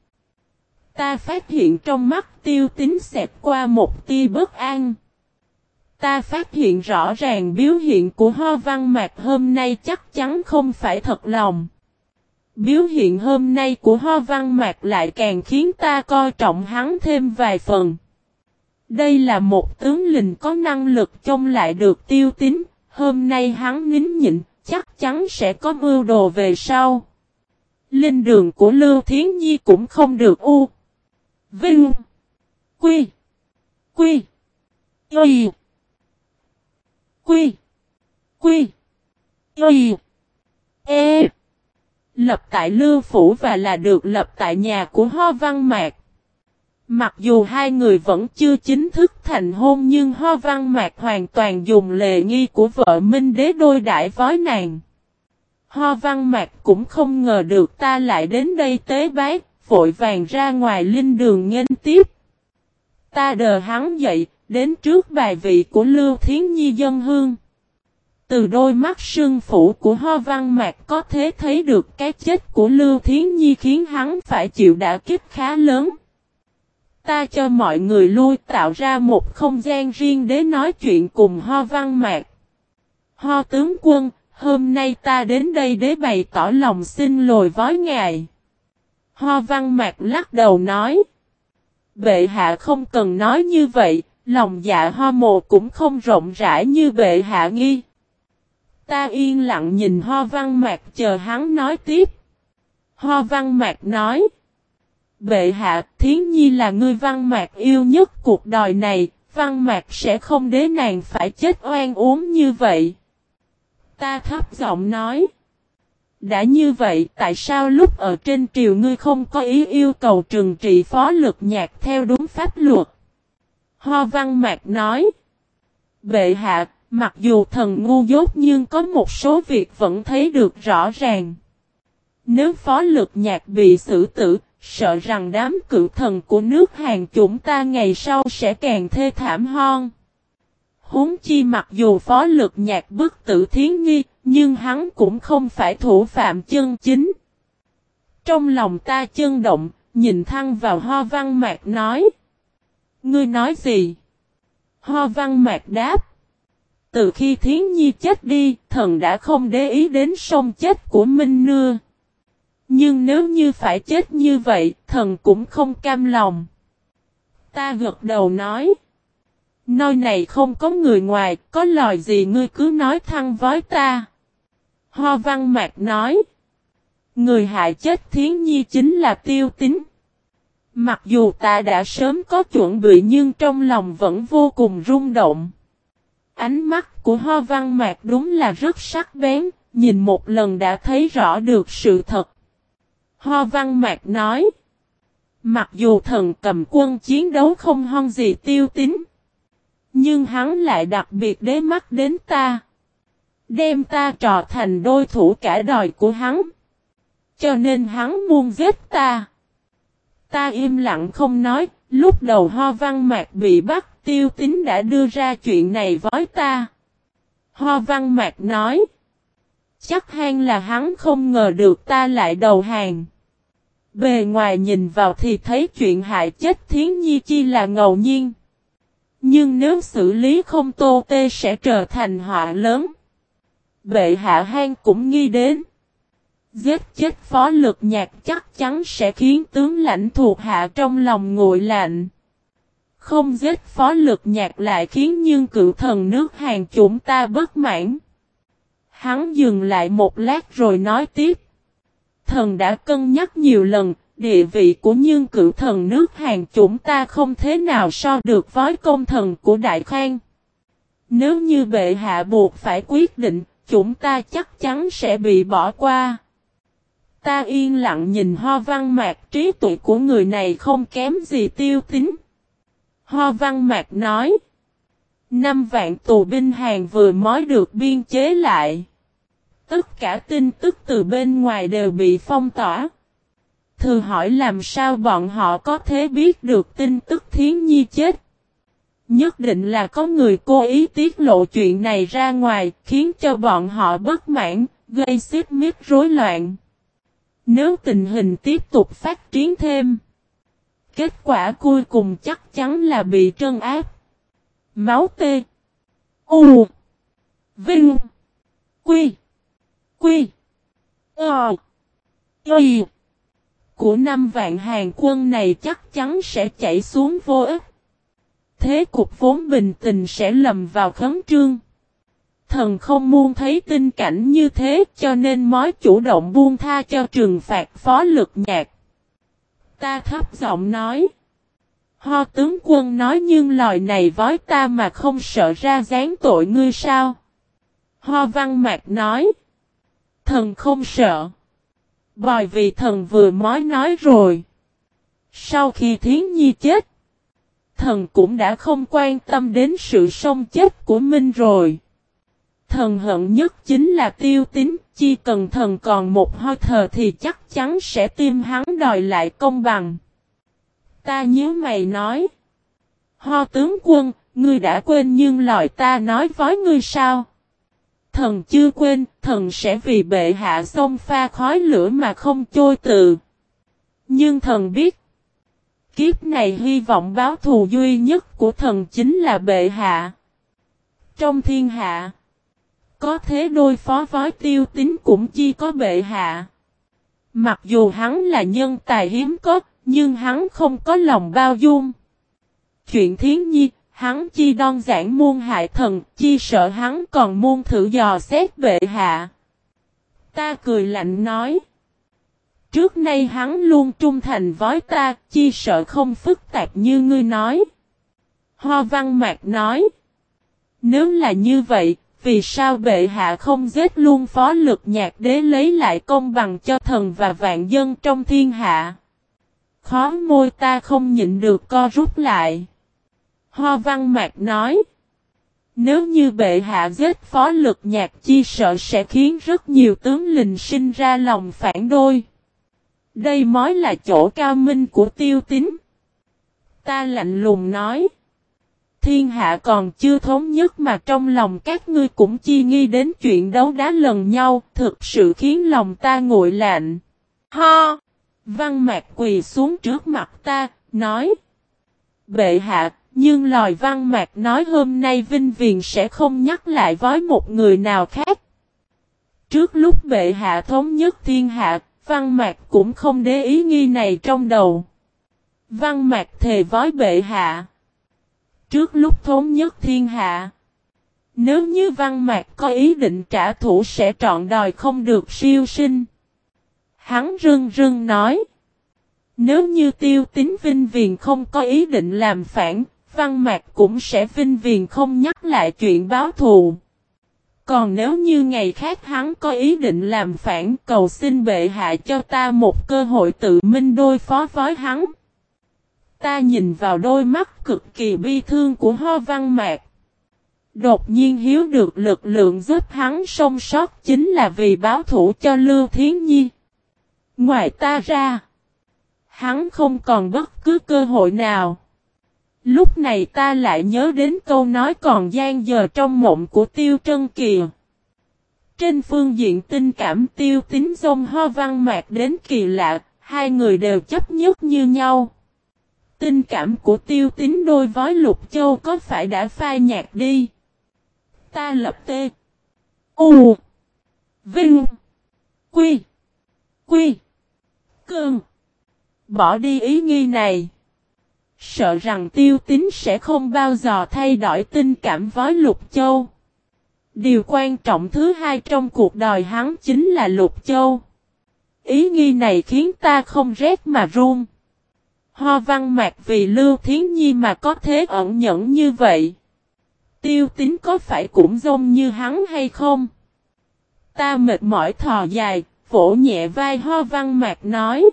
Ta phát hiện trong mắt tiêu tính xẹp qua một tia bất an. Ta phát hiện rõ ràng biểu hiện của ho văn mạc hôm nay chắc chắn không phải thật lòng. Biểu hiện hôm nay của ho văn mạc lại càng khiến ta coi trọng hắn thêm vài phần. Đây là một tướng lình có năng lực trông lại được tiêu tín, hôm nay hắn nín nhịn, chắc chắn sẽ có mưu đồ về sau. Linh đường của Lưu Thiến Nhi cũng không được u. Vinh. Quy. Quy. Y. Quy. Quy. Y. E. Lập tại Lưu Phủ và là được lập tại nhà của Ho Văn Mạc. Mặc dù hai người vẫn chưa chính thức thành hôn nhưng Ho Văn Mạc hoàn toàn dùng lề nghi của vợ Minh Đế đôi đại vói nàng. Ho Văn Mạc cũng không ngờ được ta lại đến đây tế bái, vội vàng ra ngoài linh đường nghênh tiếp. Ta đờ hắn dậy, đến trước bài vị của Lưu Thiến Nhi dân hương. Từ đôi mắt sưng phủ của Ho Văn Mạc có thể thấy được cái chết của Lưu Thiến Nhi khiến hắn phải chịu đả kích khá lớn. Ta cho mọi người lui tạo ra một không gian riêng để nói chuyện cùng Ho Văn Mạc. Ho tướng quân, hôm nay ta đến đây để bày tỏ lòng xin lỗi với ngài. Ho Văn Mạc lắc đầu nói. Bệ hạ không cần nói như vậy, lòng dạ ho mồ cũng không rộng rãi như bệ hạ nghi. Ta yên lặng nhìn Ho Văn Mạc chờ hắn nói tiếp. Ho Văn Mạc nói. Bệ hạ, Thiến Nhi là người Văn Mạc yêu nhất cuộc đời này, Văn Mạc sẽ không để nàng phải chết oan uống như vậy. Ta thấp giọng nói. Đã như vậy, tại sao lúc ở trên triều ngươi không có ý yêu cầu trừng trị phó lực nhạc theo đúng pháp luật? Ho Văn Mạc nói. Bệ hạ, mặc dù thần ngu dốt nhưng có một số việc vẫn thấy được rõ ràng. Nếu phó lực nhạc bị xử tử, sợ rằng đám cự thần của nước hàng chúng ta ngày sau sẽ càng thê thảm hơn. Huống chi mặc dù phó lực nhạc bức tử thiến nghi, nhưng hắn cũng không phải thủ phạm chân chính. Trong lòng ta chân động, nhìn thăng vào ho văn mạc nói. Ngươi nói gì? Ho văn mạc đáp. Từ khi thiến nhi chết đi, thần đã không để ý đến sông chết của Minh Nưa. Nhưng nếu như phải chết như vậy, thần cũng không cam lòng. Ta gật đầu nói. Nơi này không có người ngoài, có lời gì ngươi cứ nói thăng với ta. Ho Văn Mạc nói. Người hại chết thiến nhi chính là tiêu tính. Mặc dù ta đã sớm có chuẩn bị nhưng trong lòng vẫn vô cùng rung động. Ánh mắt của Ho Văn Mạc đúng là rất sắc bén, nhìn một lần đã thấy rõ được sự thật. Ho Văn Mạc nói. Mặc dù thần cầm quân chiến đấu không hon gì tiêu tính. Nhưng hắn lại đặc biệt đế mắt đến ta. Đem ta trò thành đôi thủ cả đòi của hắn. Cho nên hắn muốn giết ta. Ta im lặng không nói, lúc đầu ho văn mạc bị bắt tiêu tính đã đưa ra chuyện này với ta. Ho văn mạc nói. Chắc hang là hắn không ngờ được ta lại đầu hàng. Bề ngoài nhìn vào thì thấy chuyện hại chết thiến nhi chi là ngầu nhiên. Nhưng nếu xử lý không tô tê sẽ trở thành họa lớn. Bệ hạ hang cũng nghi đến. Giết chết phó lực nhạc chắc chắn sẽ khiến tướng lãnh thuộc hạ trong lòng nguội lạnh. Không giết phó lực nhạc lại khiến nhưng cựu thần nước hàng chúng ta bất mãn. Hắn dừng lại một lát rồi nói tiếp. Thần đã cân nhắc nhiều lần, địa vị của nhưng cựu thần nước hàng chúng ta không thế nào so được với công thần của Đại Khang. Nếu như bệ hạ buộc phải quyết định, chúng ta chắc chắn sẽ bị bỏ qua. Ta yên lặng nhìn ho văn mạc, trí tuệ của người này không kém gì tiêu tính. Ho văn mạc nói. Năm vạn tù binh hàng vừa mới được biên chế lại. Tất cả tin tức từ bên ngoài đều bị phong tỏa. Thử hỏi làm sao bọn họ có thể biết được tin tức thiến nhi chết. Nhất định là có người cố ý tiết lộ chuyện này ra ngoài, khiến cho bọn họ bất mãn, gây xếp miết rối loạn. Nếu tình hình tiếp tục phát triển thêm, kết quả cuối cùng chắc chắn là bị trân áp. Máu tê. U. Vinh. Quy. Quy. Ờ. Y. Của năm vạn hàng quân này chắc chắn sẽ chảy xuống vô ích thế cục vốn bình tình sẽ lầm vào khấn trương. Thần không muốn thấy tinh cảnh như thế, cho nên mới chủ động buông tha cho trừng phạt phó lực nhạc. Ta thấp giọng nói. Ho tướng quân nói nhưng lời này với ta mà không sợ ra dáng tội ngươi sao? Ho văn mạc nói. Thần không sợ. Bởi vì thần vừa mới nói rồi. Sau khi thiến nhi chết. Thần cũng đã không quan tâm đến sự sống chết của Minh rồi. Thần hận nhất chính là tiêu tín, chi cần thần còn một hơi thở thì chắc chắn sẽ tim hắn đòi lại công bằng. Ta nhớ mày nói. Ho tướng quân, ngươi đã quên nhưng lời ta nói với ngươi sao? Thần chưa quên, thần sẽ vì bệ hạ xông pha khói lửa mà không trôi từ. Nhưng thần biết, kiếp này hy vọng báo thù duy nhất của thần chính là bệ hạ. Trong thiên hạ, có thế đôi phó vói tiêu tính cũng chi có bệ hạ. Mặc dù hắn là nhân tài hiếm có, nhưng hắn không có lòng bao dung. Chuyện thiến nhi, hắn chi đơn giản muôn hại thần, chi sợ hắn còn muôn thử dò xét bệ hạ. Ta cười lạnh nói. Trước nay hắn luôn trung thành với ta, chi sợ không phức tạp như ngươi nói. Ho văn mạc nói. Nếu là như vậy, vì sao bệ hạ không giết luôn phó lực nhạc đế lấy lại công bằng cho thần và vạn dân trong thiên hạ? Khó môi ta không nhịn được co rút lại. Ho văn mạc nói. Nếu như bệ hạ giết phó lực nhạc chi sợ sẽ khiến rất nhiều tướng lình sinh ra lòng phản đôi. Đây mới là chỗ cao minh của tiêu tín. Ta lạnh lùng nói. Thiên hạ còn chưa thống nhất mà trong lòng các ngươi cũng chi nghi đến chuyện đấu đá lần nhau, thực sự khiến lòng ta nguội lạnh. Ho! Văn mạc quỳ xuống trước mặt ta, nói. Bệ hạ, nhưng lòi văn mạc nói hôm nay Vinh Viền sẽ không nhắc lại với một người nào khác. Trước lúc bệ hạ thống nhất thiên hạ, văn mạc cũng không để ý nghi này trong đầu. Văn mạc thề với bệ hạ. Trước lúc thống nhất thiên hạ. Nếu như văn mạc có ý định trả thù sẽ trọn đòi không được siêu sinh. Hắn rưng rưng nói. Nếu như tiêu tính vinh viền không có ý định làm phản, văn mạc cũng sẽ vinh viền không nhắc lại chuyện báo thù. Còn nếu như ngày khác hắn có ý định làm phản cầu xin bệ hạ cho ta một cơ hội tự minh đôi phó với hắn. Ta nhìn vào đôi mắt cực kỳ bi thương của ho văn mạc. Đột nhiên hiếu được lực lượng giúp hắn sông sót chính là vì báo thủ cho Lưu Thiến Nhi. Ngoài ta ra, hắn không còn bất cứ cơ hội nào. Lúc này ta lại nhớ đến câu nói còn gian giờ trong mộng của Tiêu Trân Kiều. Trên phương diện tình cảm tiêu tính dông ho văn mạc đến kỳ lạ, hai người đều chấp nhất như nhau. Tình cảm của tiêu tính đôi với lục châu có phải đã phai nhạt đi? Ta lập tê. U. Vinh. Quy. Quy. cường Bỏ đi ý nghi này. Sợ rằng tiêu tính sẽ không bao giờ thay đổi tình cảm với lục châu. Điều quan trọng thứ hai trong cuộc đời hắn chính là lục châu. Ý nghi này khiến ta không rét mà run. Ho văn mạc vì Lưu Thiến Nhi mà có thế ẩn nhẫn như vậy. Tiêu tính có phải cũng giống như hắn hay không? Ta mệt mỏi thò dài, vỗ nhẹ vai ho văn mạc nói.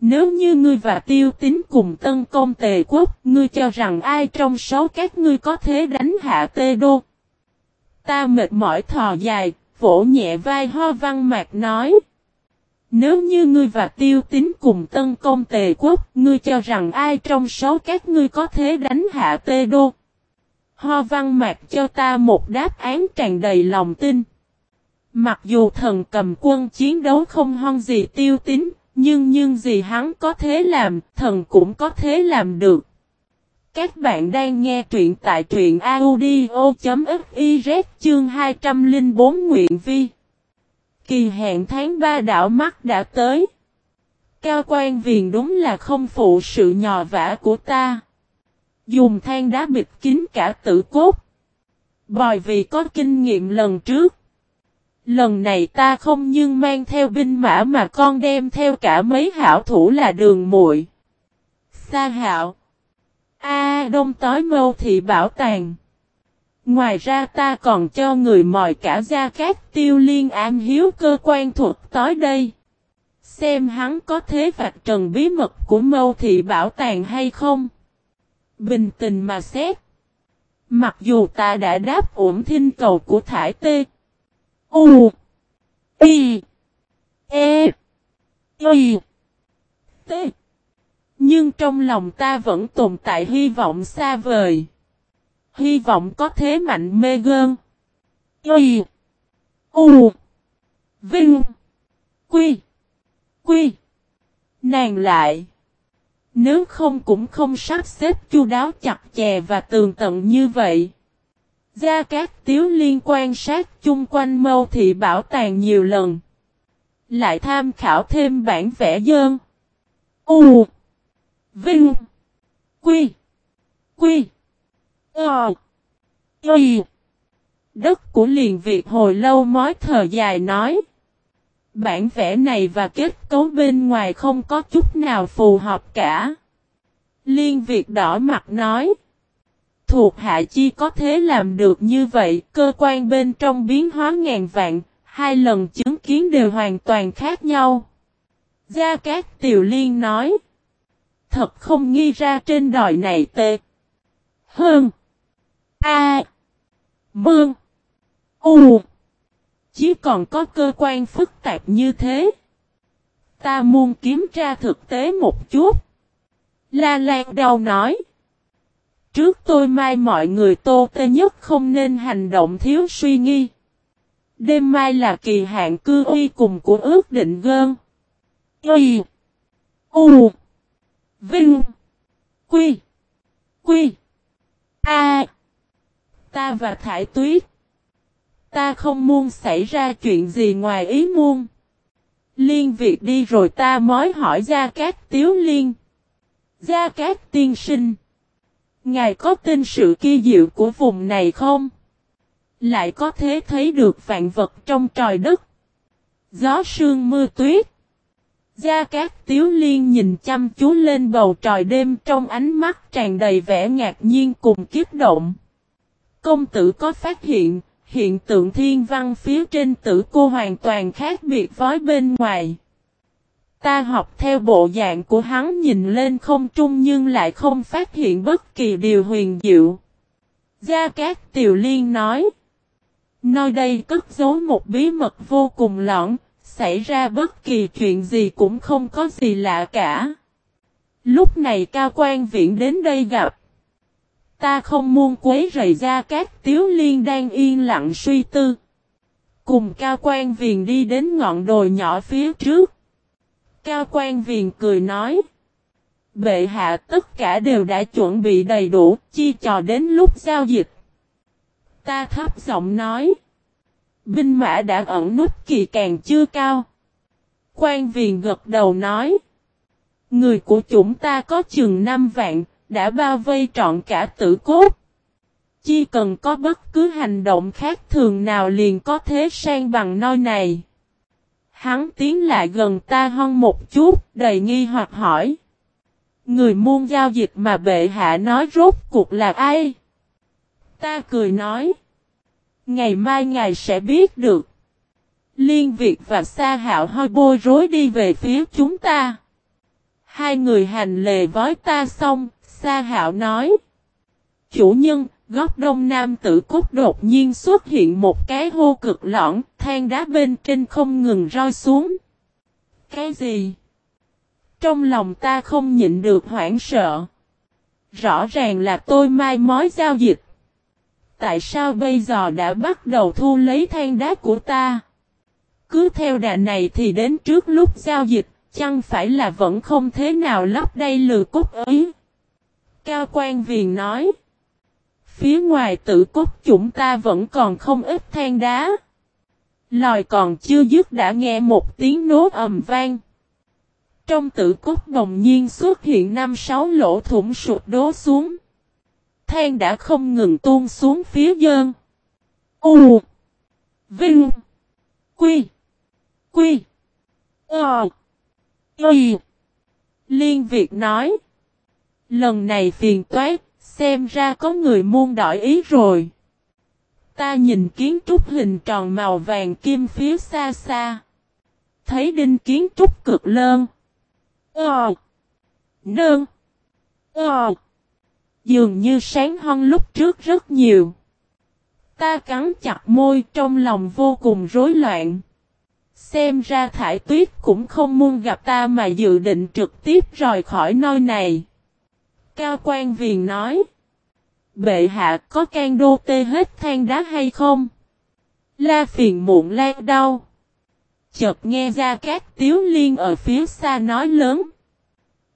Nếu như ngươi và tiêu tính cùng tấn công tề quốc, ngươi cho rằng ai trong số các ngươi có thế đánh hạ tê đô? Ta mệt mỏi thò dài, vỗ nhẹ vai ho văn mạc nói. Nếu như ngươi và tiêu tính cùng tấn công tề quốc, ngươi cho rằng ai trong số các ngươi có thế đánh hạ tê đô. Ho văn mạc cho ta một đáp án tràn đầy lòng tin. Mặc dù thần cầm quân chiến đấu không hon gì tiêu tính, nhưng nhưng gì hắn có thế làm, thần cũng có thế làm được. Các bạn đang nghe truyện tại truyện audio.fiz chương 204 nguyện vi. Kỳ hẹn tháng 3 đảo mắt đã tới. Cao quan viền đúng là không phụ sự nhò vả của ta. Dùng than đá bịt kín cả tử cốt. Bòi vì có kinh nghiệm lần trước. Lần này ta không nhưng mang theo binh mã mà con đem theo cả mấy hảo thủ là đường muội Sa hạo. A, đông tối mâu thị bảo tàng. Ngoài ra ta còn cho người mời cả gia các tiêu liên an hiếu cơ quan thuật tối đây. Xem hắn có thế vạch trần bí mật của mâu thị bảo tàng hay không. Bình tình mà xét. Mặc dù ta đã đáp ổn thinh cầu của thải tê. U. Y. E. Y. T. Nhưng trong lòng ta vẫn tồn tại hy vọng xa vời. Hy vọng có thế mạnh mê gơn. Y. U. Vinh. Quy. Quy. Nàng lại. Nếu không cũng không sắp xếp chu đáo chặt chè và tường tận như vậy. Gia Cát Tiếu liên quan sát chung quanh mâu thị bảo tàng nhiều lần. Lại tham khảo thêm bản vẽ dơn. U. Vinh. Quy. Quy. Ờ. Y. Đất của liền Việt hồi lâu mói thờ dài nói. Bản vẽ này và kết cấu bên ngoài không có chút nào phù hợp cả. Liên Việt đỏ mặt nói. Thuộc hạ chi có thế làm được như vậy, cơ quan bên trong biến hóa ngàn vạn, hai lần chứng kiến đều hoàn toàn khác nhau. Gia Cát Tiều Liên nói. Thật không nghi ra trên đòi này tê. Hơn. A. Mương. U. Chỉ còn có cơ quan phức tạp như thế. Ta muốn kiếm tra thực tế một chút. La Lan đau nói. Trước tôi mai mọi người tô tê nhất không nên hành động thiếu suy nghi. Đêm mai là kỳ hạn cư uy cùng của ước định gơn. Y. U. Vinh. Quy. Quy. A. Ta và Thải Tuyết. Ta không muốn xảy ra chuyện gì ngoài ý muôn Liên việc đi rồi ta mới hỏi Gia Cát Tiếu Liên. Gia Cát Tiên Sinh. Ngài có tin sự kỳ diệu của vùng này không? Lại có thể thấy được vạn vật trong trời đất. Gió sương mưa tuyết. Gia Cát Tiếu Liên nhìn chăm chú lên bầu trời đêm trong ánh mắt tràn đầy vẻ ngạc nhiên cùng kiếp động. Công tử có phát hiện, hiện tượng thiên văn phía trên tử cô hoàn toàn khác biệt với bên ngoài. Ta học theo bộ dạng của hắn nhìn lên không trung nhưng lại không phát hiện bất kỳ điều huyền diệu. Gia Cát Tiều Liên nói. Nơi đây cất giấu một bí mật vô cùng lõng, xảy ra bất kỳ chuyện gì cũng không có gì lạ cả. Lúc này cao quan viện đến đây gặp. Ta không muốn quấy rầy ra các tiếu liên đang yên lặng suy tư. Cùng cao quan viền đi đến ngọn đồi nhỏ phía trước. Cao quan viền cười nói. Bệ hạ tất cả đều đã chuẩn bị đầy đủ, chi trò đến lúc giao dịch. Ta thấp giọng nói. Binh mã đã ẩn nút kỳ càng chưa cao. Quan viền gật đầu nói. Người của chúng ta có chừng 5 vạn, đã bao vây trọn cả tử cốt. Chỉ cần có bất cứ hành động khác thường nào liền có thế sang bằng nơi này. Hắn tiến lại gần ta hơn một chút, đầy nghi hoặc hỏi. Người muôn giao dịch mà bệ hạ nói rốt cuộc là ai? Ta cười nói. Ngày mai ngài sẽ biết được. Liên Việt và Sa Hạo hơi bôi rối đi về phía chúng ta. Hai người hành lề với ta xong, Sa Hạo nói. Chủ nhân, góc đông nam tử cốt đột nhiên xuất hiện một cái hô cực lõng, than đá bên trên không ngừng roi xuống. Cái gì? Trong lòng ta không nhịn được hoảng sợ. Rõ ràng là tôi mai mối giao dịch. Tại sao bây giờ đã bắt đầu thu lấy than đá của ta? Cứ theo đà này thì đến trước lúc giao dịch, chẳng phải là vẫn không thế nào lắp đây lừa cốt ấy. Cao quan viền nói. Phía ngoài tử cốt chúng ta vẫn còn không ít than đá. Lòi còn chưa dứt đã nghe một tiếng nốt ầm vang. Trong tử cốt đồng nhiên xuất hiện năm sáu lỗ thủng sụp đố xuống. than đã không ngừng tuôn xuống phía dơn. U. Vinh. Quy. Quy. Ờ. Y. Liên Việt nói. Lần này phiền toát xem ra có người muôn đổi ý rồi. Ta nhìn kiến trúc hình tròn màu vàng kim phía xa xa. Thấy đinh kiến trúc cực lơn. Ờ. Nơn. Ờ. Dường như sáng hơn lúc trước rất nhiều. Ta cắn chặt môi trong lòng vô cùng rối loạn. Xem ra thải tuyết cũng không muốn gặp ta mà dự định trực tiếp rời khỏi nơi này. Cao quan viền nói. Bệ hạ có can đô tê hết than đá hay không? La phiền muộn lan đau. Chợt nghe ra các tiếu liên ở phía xa nói lớn.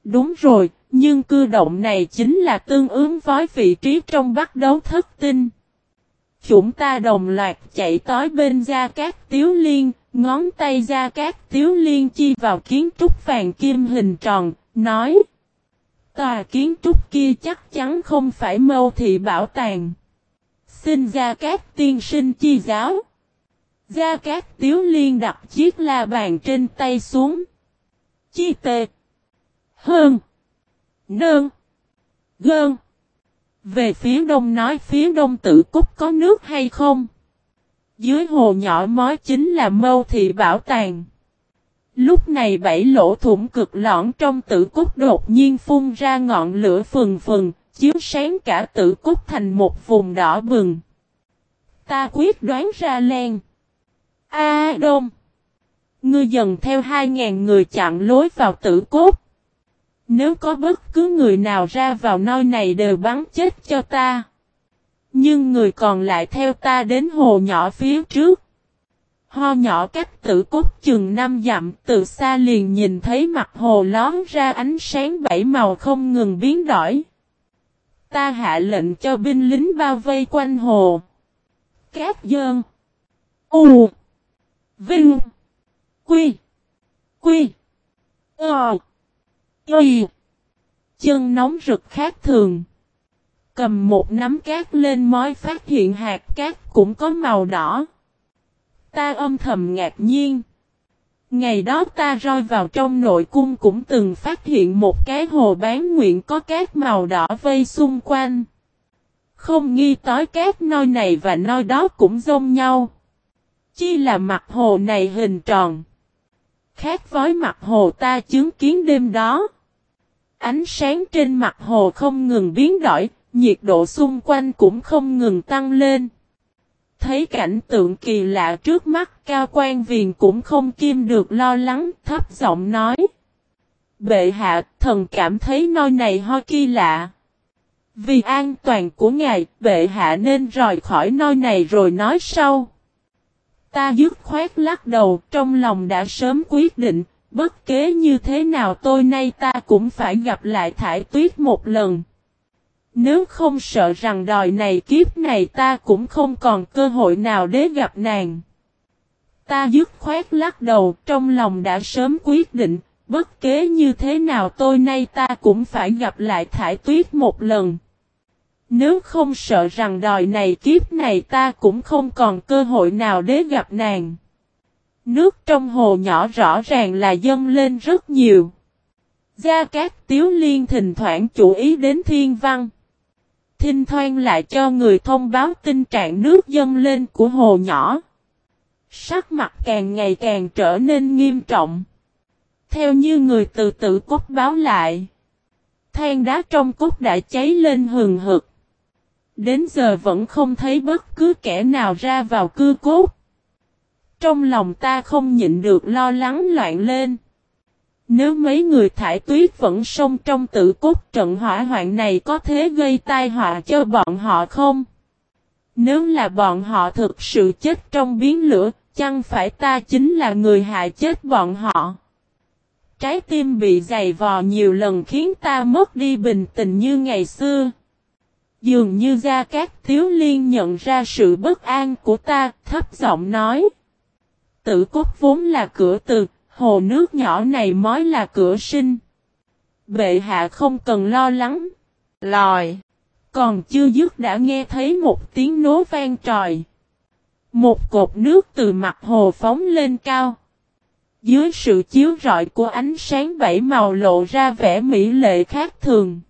Đúng rồi, nhưng cư động này chính là tương ứng với vị trí trong bắt đấu thất tinh. Chúng ta đồng loạt chạy tới bên Gia Cát Tiếu Liên, ngón tay Gia Cát Tiếu Liên chi vào kiến trúc vàng kim hình tròn, nói Tòa kiến trúc kia chắc chắn không phải mâu thị bảo tàng. Xin Gia Cát tiên sinh chi giáo. Gia Cát Tiếu Liên đặt chiếc la bàn trên tay xuống. Chi tệ. Hơn. Nơn. Gơn. Về phía đông nói phía đông tử cúc có nước hay không? Dưới hồ nhỏ mói chính là mâu thị bảo tàng. Lúc này bảy lỗ thủng cực lõn trong tử cốt đột nhiên phun ra ngọn lửa phừng phừng, chiếu sáng cả tử cốt thành một vùng đỏ bừng. Ta quyết đoán ra len. A đông. Ngươi dần theo hai ngàn người chặn lối vào tử cốt. Nếu có bất cứ người nào ra vào nơi này đều bắn chết cho ta. Nhưng người còn lại theo ta đến hồ nhỏ phía trước. Ho nhỏ cách tử cốt chừng năm dặm, từ xa liền nhìn thấy mặt hồ lón ra ánh sáng bảy màu không ngừng biến đổi. Ta hạ lệnh cho binh lính bao vây quanh hồ. Cát dơn. U. Vinh. Quy. Quy. Ờ. Y. Chân nóng rực khác thường. Cầm một nắm cát lên mói phát hiện hạt cát cũng có màu đỏ. Ta âm thầm ngạc nhiên. Ngày đó ta rơi vào trong nội cung cũng từng phát hiện một cái hồ bán nguyện có cát màu đỏ vây xung quanh. Không nghi tới cát nơi này và nơi đó cũng giống nhau. Chi là mặt hồ này hình tròn. Khác với mặt hồ ta chứng kiến đêm đó. Ánh sáng trên mặt hồ không ngừng biến đổi, nhiệt độ xung quanh cũng không ngừng tăng lên. Thấy cảnh tượng kỳ lạ trước mắt cao quan viền cũng không kim được lo lắng, thấp giọng nói. Bệ hạ, thần cảm thấy nơi này ho kỳ lạ. Vì an toàn của ngài, bệ hạ nên rời khỏi nơi này rồi nói sau. Ta dứt khoát lắc đầu, trong lòng đã sớm quyết định, bất kế như thế nào tôi nay ta cũng phải gặp lại thải tuyết một lần. Nếu không sợ rằng đòi này kiếp này ta cũng không còn cơ hội nào để gặp nàng. Ta dứt khoát lắc đầu trong lòng đã sớm quyết định, bất kế như thế nào tôi nay ta cũng phải gặp lại thải tuyết một lần. Nếu không sợ rằng đòi này kiếp này ta cũng không còn cơ hội nào để gặp nàng. Nước trong hồ nhỏ rõ ràng là dâng lên rất nhiều. Gia Cát Tiếu Liên thỉnh thoảng chú ý đến thiên văn. Thinh thoang lại cho người thông báo tình trạng nước dâng lên của hồ nhỏ. Sắc mặt càng ngày càng trở nên nghiêm trọng. Theo như người từ tử cốt báo lại. Than đá trong cốt đã cháy lên hừng hực. Đến giờ vẫn không thấy bất cứ kẻ nào ra vào cư cốt. Trong lòng ta không nhịn được lo lắng loạn lên. Nếu mấy người thải tuyết vẫn sông trong tử cốt trận hỏa hoạn này có thế gây tai họa cho bọn họ không? Nếu là bọn họ thực sự chết trong biến lửa, chăng phải ta chính là người hại chết bọn họ? Trái tim bị dày vò nhiều lần khiến ta mất đi bình tĩnh như ngày xưa. Dường như Gia Cát Thiếu Liên nhận ra sự bất an của ta, thấp giọng nói. Tử cốt vốn là cửa từ, hồ nước nhỏ này mới là cửa sinh. Bệ hạ không cần lo lắng. Lòi. Còn chưa dứt đã nghe thấy một tiếng nố vang tròi. Một cột nước từ mặt hồ phóng lên cao. Dưới sự chiếu rọi của ánh sáng bảy màu lộ ra vẻ mỹ lệ khác thường.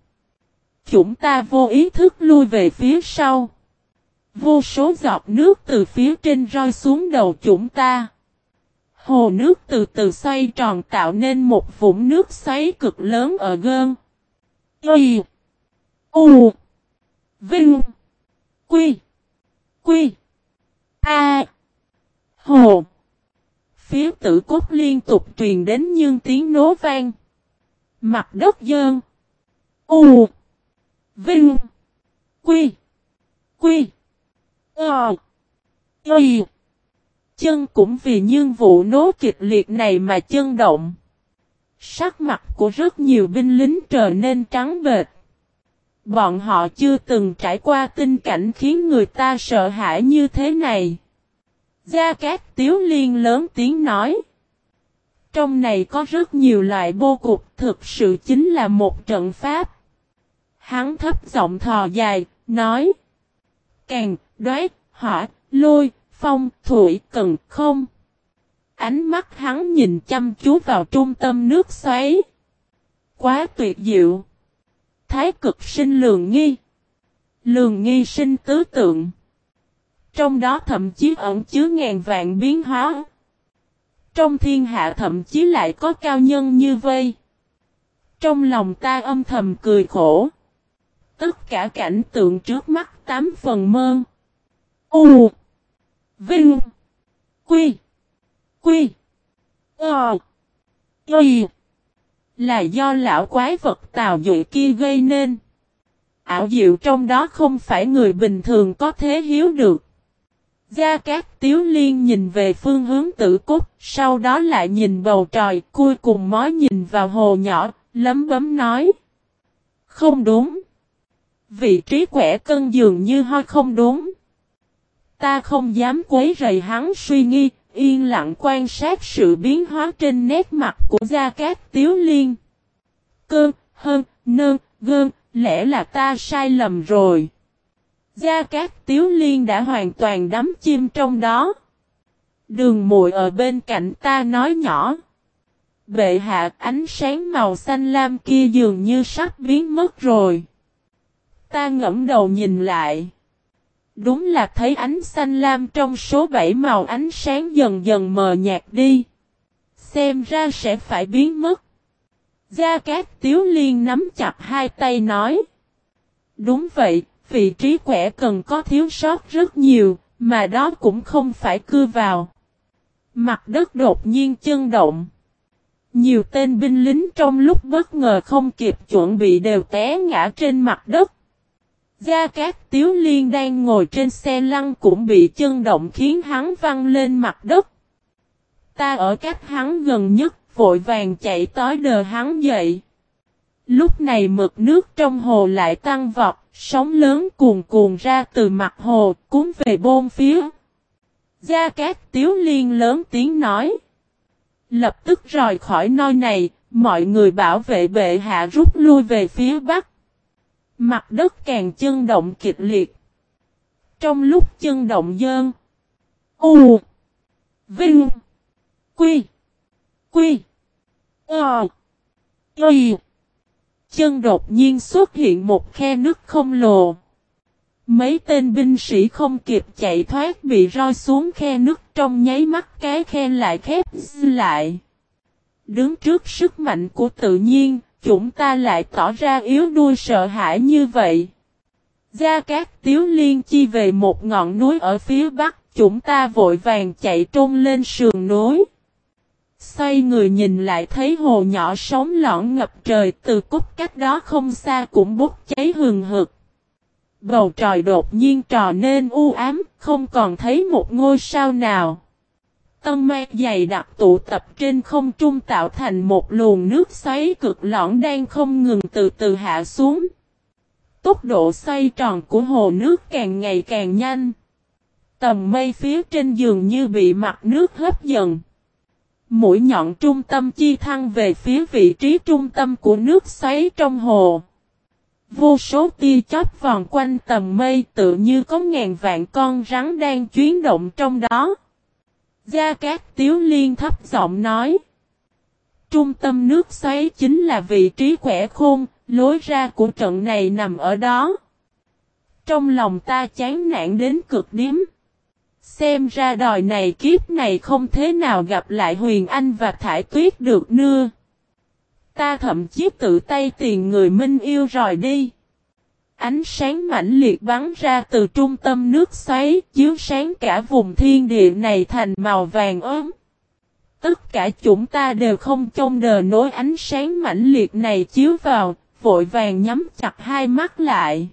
Chúng ta vô ý thức lui về phía sau. Vô số giọt nước từ phía trên rơi xuống đầu chúng ta. Hồ nước từ từ xoay tròn tạo nên một vũng nước xoáy cực lớn ở gơn. Y. U. Vinh. Quy. Quy. A. Hồ. Phía tử cốt liên tục truyền đến nhưng tiếng nố vang. Mặt đất dơn. U. Vinh. Quy. Quy. Ờ. Y. Chân cũng vì nhưng vụ nố kịch liệt này mà chân động. Sắc mặt của rất nhiều binh lính trở nên trắng bệt. Bọn họ chưa từng trải qua tình cảnh khiến người ta sợ hãi như thế này. Gia Cát Tiếu Liên lớn tiếng nói. Trong này có rất nhiều loại bô cục thực sự chính là một trận pháp. Hắn thấp giọng thò dài, nói. Càng, đoái, hỏa, lôi, phong, thủy, cần, không. Ánh mắt hắn nhìn chăm chú vào trung tâm nước xoáy. Quá tuyệt diệu. Thái cực sinh lường nghi. Lường nghi sinh tứ tượng. Trong đó thậm chí ẩn chứa ngàn vạn biến hóa. Trong thiên hạ thậm chí lại có cao nhân như vây. Trong lòng ta âm thầm cười khổ. Tất cả cảnh tượng trước mắt tám phần mơ. U. Vinh. Quy. Quy. Ờ. Y. Là do lão quái vật tào dụ kia gây nên. Ảo diệu trong đó không phải người bình thường có thế hiếu được. Gia Cát Tiếu Liên nhìn về phương hướng tử cốt, sau đó lại nhìn bầu trời, cuối cùng mới nhìn vào hồ nhỏ, lấm bấm nói. Không đúng. Vị trí quẻ cân dường như hoi không đúng. Ta không dám quấy rầy hắn suy nghi, yên lặng quan sát sự biến hóa trên nét mặt của Gia Cát Tiếu Liên. Cơn, hơn, nơn, gơn, lẽ là ta sai lầm rồi. Gia Cát Tiếu Liên đã hoàn toàn đắm chim trong đó. Đường mùi ở bên cạnh ta nói nhỏ. Bệ hạ ánh sáng màu xanh lam kia dường như sắp biến mất rồi. Ta ngẫm đầu nhìn lại. Đúng là thấy ánh xanh lam trong số bảy màu ánh sáng dần dần mờ nhạt đi. Xem ra sẽ phải biến mất. Gia Cát Tiếu Liên nắm chặt hai tay nói. Đúng vậy, vị trí quẻ cần có thiếu sót rất nhiều, mà đó cũng không phải cưa vào. Mặt đất đột nhiên chân động. Nhiều tên binh lính trong lúc bất ngờ không kịp chuẩn bị đều té ngã trên mặt đất. Gia Cát Tiếu Liên đang ngồi trên xe lăn cũng bị chân động khiến hắn văng lên mặt đất. Ta ở cách hắn gần nhất, vội vàng chạy tới đờ hắn dậy. Lúc này mực nước trong hồ lại tăng vọt, sóng lớn cuồn cuồn ra từ mặt hồ, cuốn về bôn phía. Gia Cát Tiếu Liên lớn tiếng nói. Lập tức rời khỏi nơi này, mọi người bảo vệ bệ hạ rút lui về phía bắc. Mặt đất càng chân động kịch liệt. Trong lúc chân động dơn. U. Vinh. Quy. Quy. Ờ. Quy. Chân đột nhiên xuất hiện một khe nước không lồ. Mấy tên binh sĩ không kịp chạy thoát bị roi xuống khe nước trong nháy mắt cái khe lại khép lại. Đứng trước sức mạnh của tự nhiên, chúng ta lại tỏ ra yếu đuôi sợ hãi như vậy. Gia Cát Tiếu Liên chi về một ngọn núi ở phía bắc, chúng ta vội vàng chạy trôn lên sườn núi. Xoay người nhìn lại thấy hồ nhỏ sóng lõn ngập trời từ cúc cách đó không xa cũng bốc cháy hừng hực. Bầu trời đột nhiên trò nên u ám, không còn thấy một ngôi sao nào. Tân mạc dày đặc tụ tập trên không trung tạo thành một luồng nước xoáy cực lõn đang không ngừng từ từ hạ xuống. Tốc độ xoay tròn của hồ nước càng ngày càng nhanh. Tầm mây phía trên giường như bị mặt nước hấp dẫn. Mũi nhọn trung tâm chi thăng về phía vị trí trung tâm của nước xoáy trong hồ. Vô số tia chớp vòng quanh tầm mây tự như có ngàn vạn con rắn đang chuyến động trong đó. Gia Cát Tiếu Liên thấp giọng nói. Trung tâm nước xoáy chính là vị trí khỏe khôn, lối ra của trận này nằm ở đó. Trong lòng ta chán nản đến cực điểm. Xem ra đòi này kiếp này không thế nào gặp lại Huyền Anh và Thải Tuyết được nưa. Ta thậm chí tự tay tiền người minh yêu rồi đi. Ánh sáng mãnh liệt bắn ra từ trung tâm nước xoáy, chiếu sáng cả vùng thiên địa này thành màu vàng ốm. Tất cả chúng ta đều không trông đờ nối ánh sáng mãnh liệt này chiếu vào, vội vàng nhắm chặt hai mắt lại.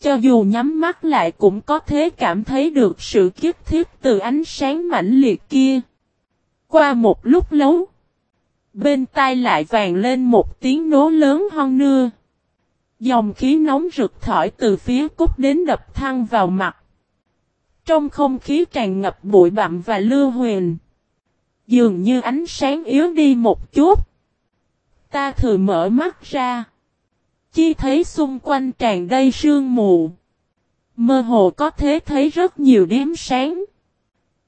Cho dù nhắm mắt lại cũng có thể cảm thấy được sự kiếp thiết từ ánh sáng mãnh liệt kia. Qua một lúc lâu, bên tai lại vàng lên một tiếng nố lớn hơn nưa. Dòng khí nóng rực thổi từ phía cúc đến đập thăng vào mặt. Trong không khí tràn ngập bụi bặm và lưu huyền. Dường như ánh sáng yếu đi một chút. Ta thừa mở mắt ra. Chi thấy xung quanh tràn đầy sương mù. Mơ hồ có thể thấy rất nhiều đếm sáng.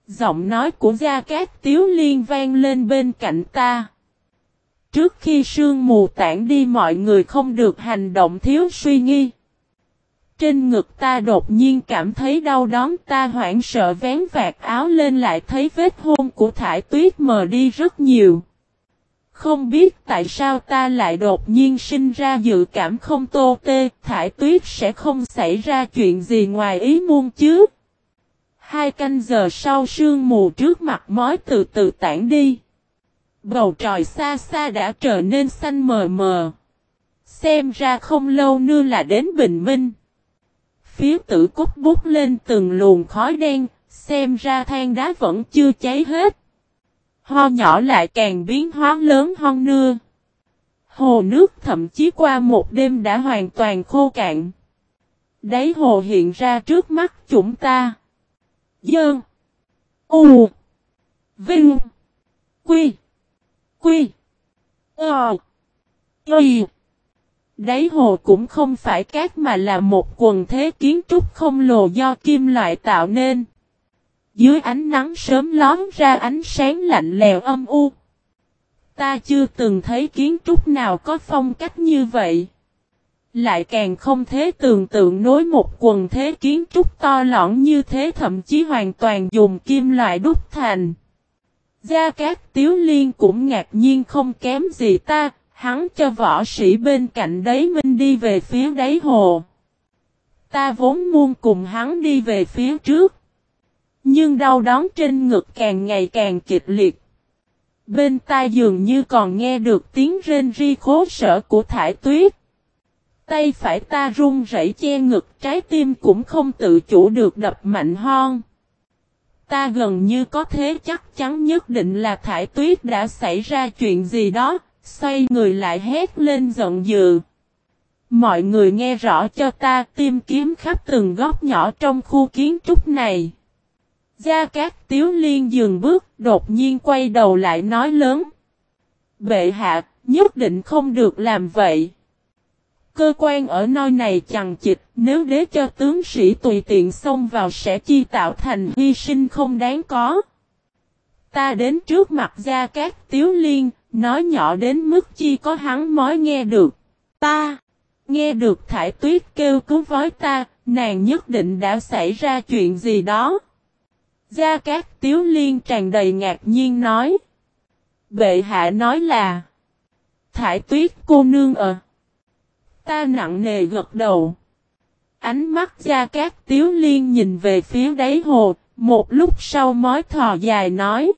Giọng nói của Gia Cát Tiếu Liên vang lên bên cạnh ta. Trước khi sương mù tản đi mọi người không được hành động thiếu suy nghĩ Trên ngực ta đột nhiên cảm thấy đau đớn ta hoảng sợ vén vạt áo lên lại thấy vết hôn của thải tuyết mờ đi rất nhiều. Không biết tại sao ta lại đột nhiên sinh ra dự cảm không tô tê, thải tuyết sẽ không xảy ra chuyện gì ngoài ý muôn chứ. Hai canh giờ sau sương mù trước mặt mói từ từ tản đi. Bầu trời xa xa đã trở nên xanh mờ mờ. Xem ra không lâu nữa là đến bình minh. Phía tử cúc bút lên từng luồng khói đen, xem ra than đá vẫn chưa cháy hết. Ho nhỏ lại càng biến hóa lớn hơn nưa. Hồ nước thậm chí qua một đêm đã hoàn toàn khô cạn. Đáy hồ hiện ra trước mắt chúng ta. Dơn. U. Vinh. Quy. Quy. Ờ. Y. Đáy hồ cũng không phải cát mà là một quần thế kiến trúc không lồ do kim loại tạo nên. Dưới ánh nắng sớm lón ra ánh sáng lạnh lèo âm u. Ta chưa từng thấy kiến trúc nào có phong cách như vậy. Lại càng không thế tưởng tượng nối một quần thế kiến trúc to lõn như thế, thậm chí hoàn toàn dùng kim loại đúc thành. Gia Cát Tiếu Liên cũng ngạc nhiên không kém gì ta, hắn cho võ sĩ bên cạnh đấy minh đi về phía đáy hồ. Ta vốn muốn cùng hắn đi về phía trước. Nhưng đau đớn trên ngực càng ngày càng kịch liệt. Bên tai dường như còn nghe được tiếng rên ri khố sở của thải tuyết. Tay phải ta run rẩy che ngực trái tim cũng không tự chủ được đập mạnh hon. Ta gần như có thế chắc chắn nhất định là thải tuyết đã xảy ra chuyện gì đó, xoay người lại hét lên giận dữ. Mọi người nghe rõ cho ta tìm kiếm khắp từng góc nhỏ trong khu kiến trúc này. Gia Cát Tiếu Liên dừng bước, đột nhiên quay đầu lại nói lớn. Bệ hạ, nhất định không được làm vậy. Cơ quan ở nơi này chằng chịch, nếu đế cho tướng sĩ tùy tiện xông vào sẽ chi tạo thành hy sinh không đáng có. Ta đến trước mặt Gia Cát Tiếu Liên, nói nhỏ đến mức chi có hắn mới nghe được. Ta, nghe được thải tuyết kêu cứu vói ta, nàng nhất định đã xảy ra chuyện gì đó. Gia Cát Tiếu Liên tràn đầy ngạc nhiên nói. Bệ hạ nói là. Thải tuyết cô nương ờ. Ta nặng nề gật đầu. Ánh mắt Gia Cát Tiếu Liên nhìn về phía đáy hồ, một lúc sau mói thò dài nói.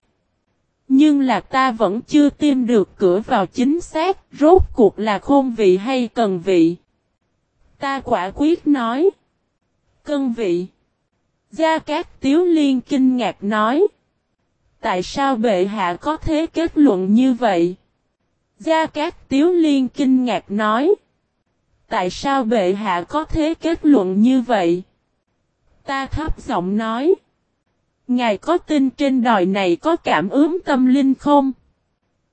Nhưng là ta vẫn chưa tìm được cửa vào chính xác, rốt cuộc là khôn vị hay cần vị. Ta quả quyết nói. Cân vị. Gia Cát Tiếu Liên kinh ngạc nói. Tại sao bệ hạ có thế kết luận như vậy? Gia Cát Tiếu Liên kinh ngạc nói. Tại sao bệ hạ có thế kết luận như vậy? Ta thấp giọng nói. Ngài có tin trên đòi này có cảm ứng tâm linh không?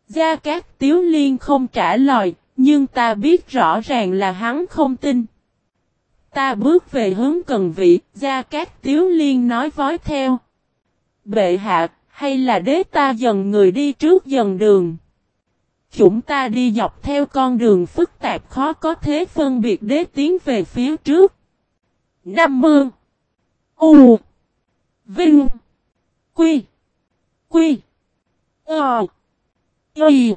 Gia Cát Tiếu Liên không trả lời, Nhưng ta biết rõ ràng là hắn không tin. Ta bước về hướng cần vị, Gia Cát Tiếu Liên nói vói theo. Bệ hạ, hay là đế ta dần người đi trước dần đường. Chúng ta đi dọc theo con đường phức tạp khó có thế phân biệt đế tiến về phía trước. Năm mương. U. Vinh. Quy. Quy. Ờ. Y.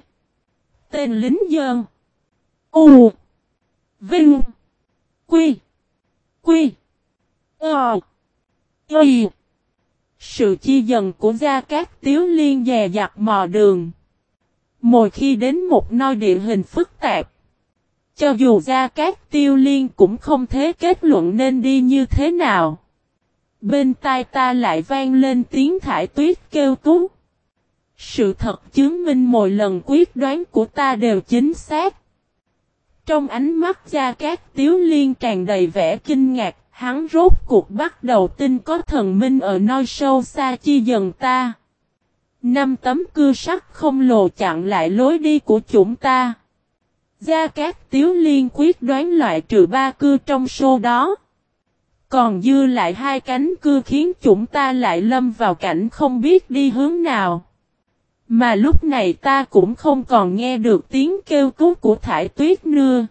Tên lính dân. U. Vinh. Quy. Quy. Ờ. Y. Sự chi dần của Gia Cát Tiếu Liên dè dặt mò đường. Mỗi khi đến một nơi địa hình phức tạp. Cho dù Gia Cát Tiêu Liên cũng không thế kết luận nên đi như thế nào. Bên tai ta lại vang lên tiếng thải tuyết kêu cứu. Sự thật chứng minh mỗi lần quyết đoán của ta đều chính xác. Trong ánh mắt Gia Cát Tiếu Liên tràn đầy vẻ kinh ngạc, hắn rốt cuộc bắt đầu tin có thần minh ở nơi sâu xa chi dần ta. Năm tấm cưa sắt không lồ chặn lại lối đi của chúng ta. Gia Cát Tiếu Liên quyết đoán loại trừ ba cưa trong số đó. Còn dư lại hai cánh cưa khiến chúng ta lại lâm vào cảnh không biết đi hướng nào. Mà lúc này ta cũng không còn nghe được tiếng kêu cứu của thải tuyết nưa.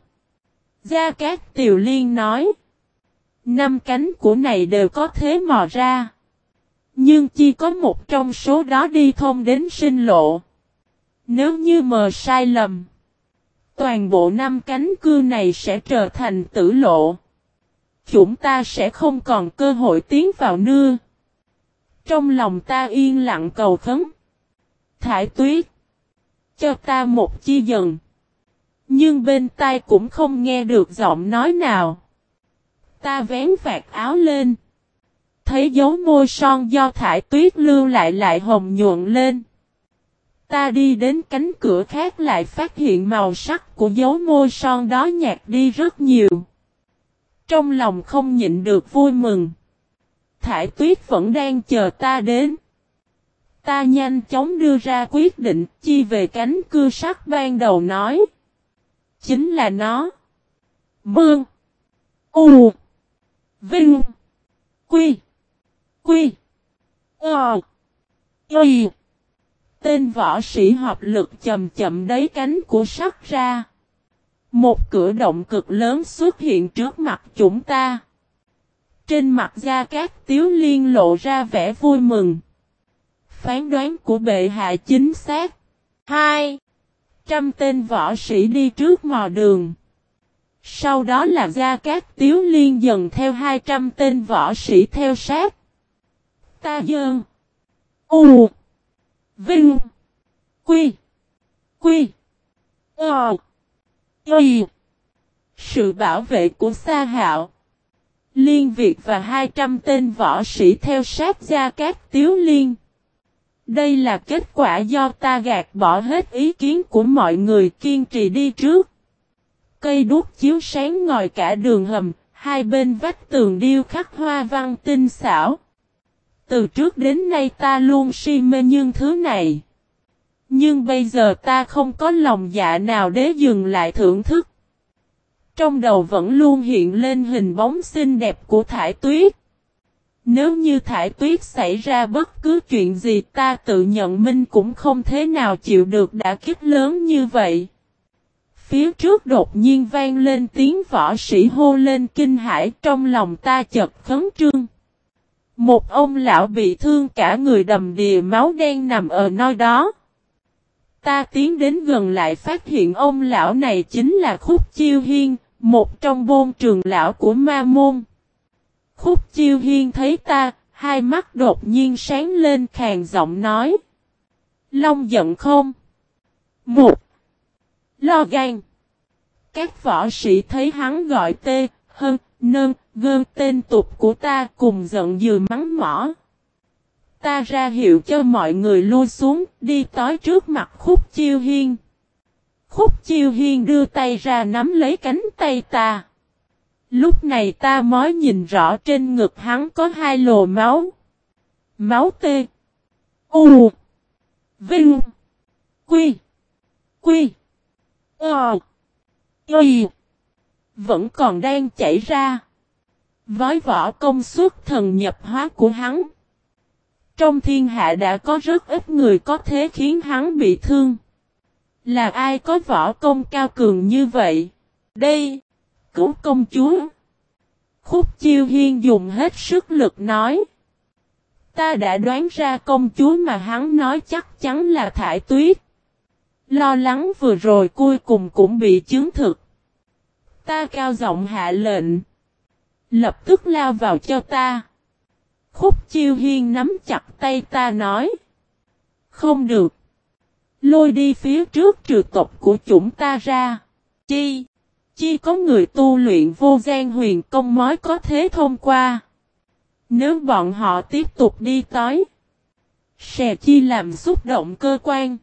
Gia Cát Tiều Liên nói. Năm cánh của này đều có thế mò ra. Nhưng chỉ có một trong số đó đi thông đến sinh lộ. Nếu như mờ sai lầm. Toàn bộ năm cánh cưa này sẽ trở thành tử lộ. Chúng ta sẽ không còn cơ hội tiến vào nưa. Trong lòng ta yên lặng cầu khấn. Thải tuyết. Cho ta một chi dần. Nhưng bên tai cũng không nghe được giọng nói nào. Ta vén vạt áo lên. Thấy dấu môi son do thải tuyết lưu lại lại hồng nhuận lên. Ta đi đến cánh cửa khác lại phát hiện màu sắc của dấu môi son đó nhạt đi rất nhiều. Trong lòng không nhịn được vui mừng. Thải tuyết vẫn đang chờ ta đến. Ta nhanh chóng đưa ra quyết định, chi về cánh cưa sắt ban đầu nói. Chính là nó. Mương. U. Vinh. Quy. Quy. Ờ. Y. Tên võ sĩ hợp lực chậm chậm đấy cánh của sắt ra. Một cửa động cực lớn xuất hiện trước mặt chúng ta. Trên mặt da các Tiếu Liên lộ ra vẻ vui mừng. Phán đoán của bệ hạ chính xác. 2. Trăm tên võ sĩ đi trước mò đường. Sau đó là Gia Cát Tiếu Liên dần theo 200 tên võ sĩ theo sát. Ta dơn. U. Vinh. Quy. Quy. Ờ. Y. Sự bảo vệ của Sa Hạo. Liên Việt và 200 tên võ sĩ theo sát Gia Cát Tiếu Liên. Đây là kết quả do ta gạt bỏ hết ý kiến của mọi người kiên trì đi trước. Cây đuốc chiếu sáng ngòi cả đường hầm, hai bên vách tường điêu khắc hoa văn tinh xảo. Từ trước đến nay ta luôn si mê những thứ này. Nhưng bây giờ ta không có lòng dạ nào để dừng lại thưởng thức. Trong đầu vẫn luôn hiện lên hình bóng xinh đẹp của thải tuyết. Nếu như thải tuyết xảy ra bất cứ chuyện gì, ta tự nhận mình cũng không thế nào chịu được đã kích lớn như vậy. Phía trước đột nhiên vang lên tiếng võ sĩ hô lên kinh hãi, trong lòng ta chật khấn trương. Một ông lão bị thương cả người đầm đìa máu đen nằm ở nơi đó. Ta tiến đến gần lại phát hiện ông lão này chính là Khúc Chiêu Hiên, một trong bôn trường lão của ma môn. Khúc Chiêu Hiên thấy ta, hai mắt đột nhiên sáng lên khàn giọng nói. Long giận không? Một. Lo gan. Các võ sĩ thấy hắn gọi tê, hơn, nơn, gơn tên tục của ta cùng giận dừ mắng mỏ. Ta ra hiệu cho mọi người lui xuống, đi tối trước mặt khúc chiêu hiên. Khúc chiêu hiên đưa tay ra nắm lấy cánh tay ta. Lúc này ta mới nhìn rõ trên ngực hắn có hai lồ máu. Máu tê. U. Vinh. Quy. Quy. Ờ. Y. Vẫn còn đang chảy ra. Vói võ công suất thần nhập hóa của hắn. Trong thiên hạ đã có rất ít người có thế khiến hắn bị thương. Là ai có võ công cao cường như vậy? Đây, cứu công chúa. Khúc chiêu hiên dùng hết sức lực nói. Ta đã đoán ra công chúa mà hắn nói chắc chắn là thải tuyết. Lo lắng vừa rồi cuối cùng cũng bị chứng thực. Ta cao giọng hạ lệnh. Lập tức lao vào cho ta. Khúc chiêu hiên nắm chặt tay ta nói. Không được. Lôi đi phía trước trừ tộc của chúng ta ra. Chi? Chi có người tu luyện vô gian huyền công mới có thế thông qua. Nếu bọn họ tiếp tục đi tới. Sẽ chi làm xúc động cơ quan.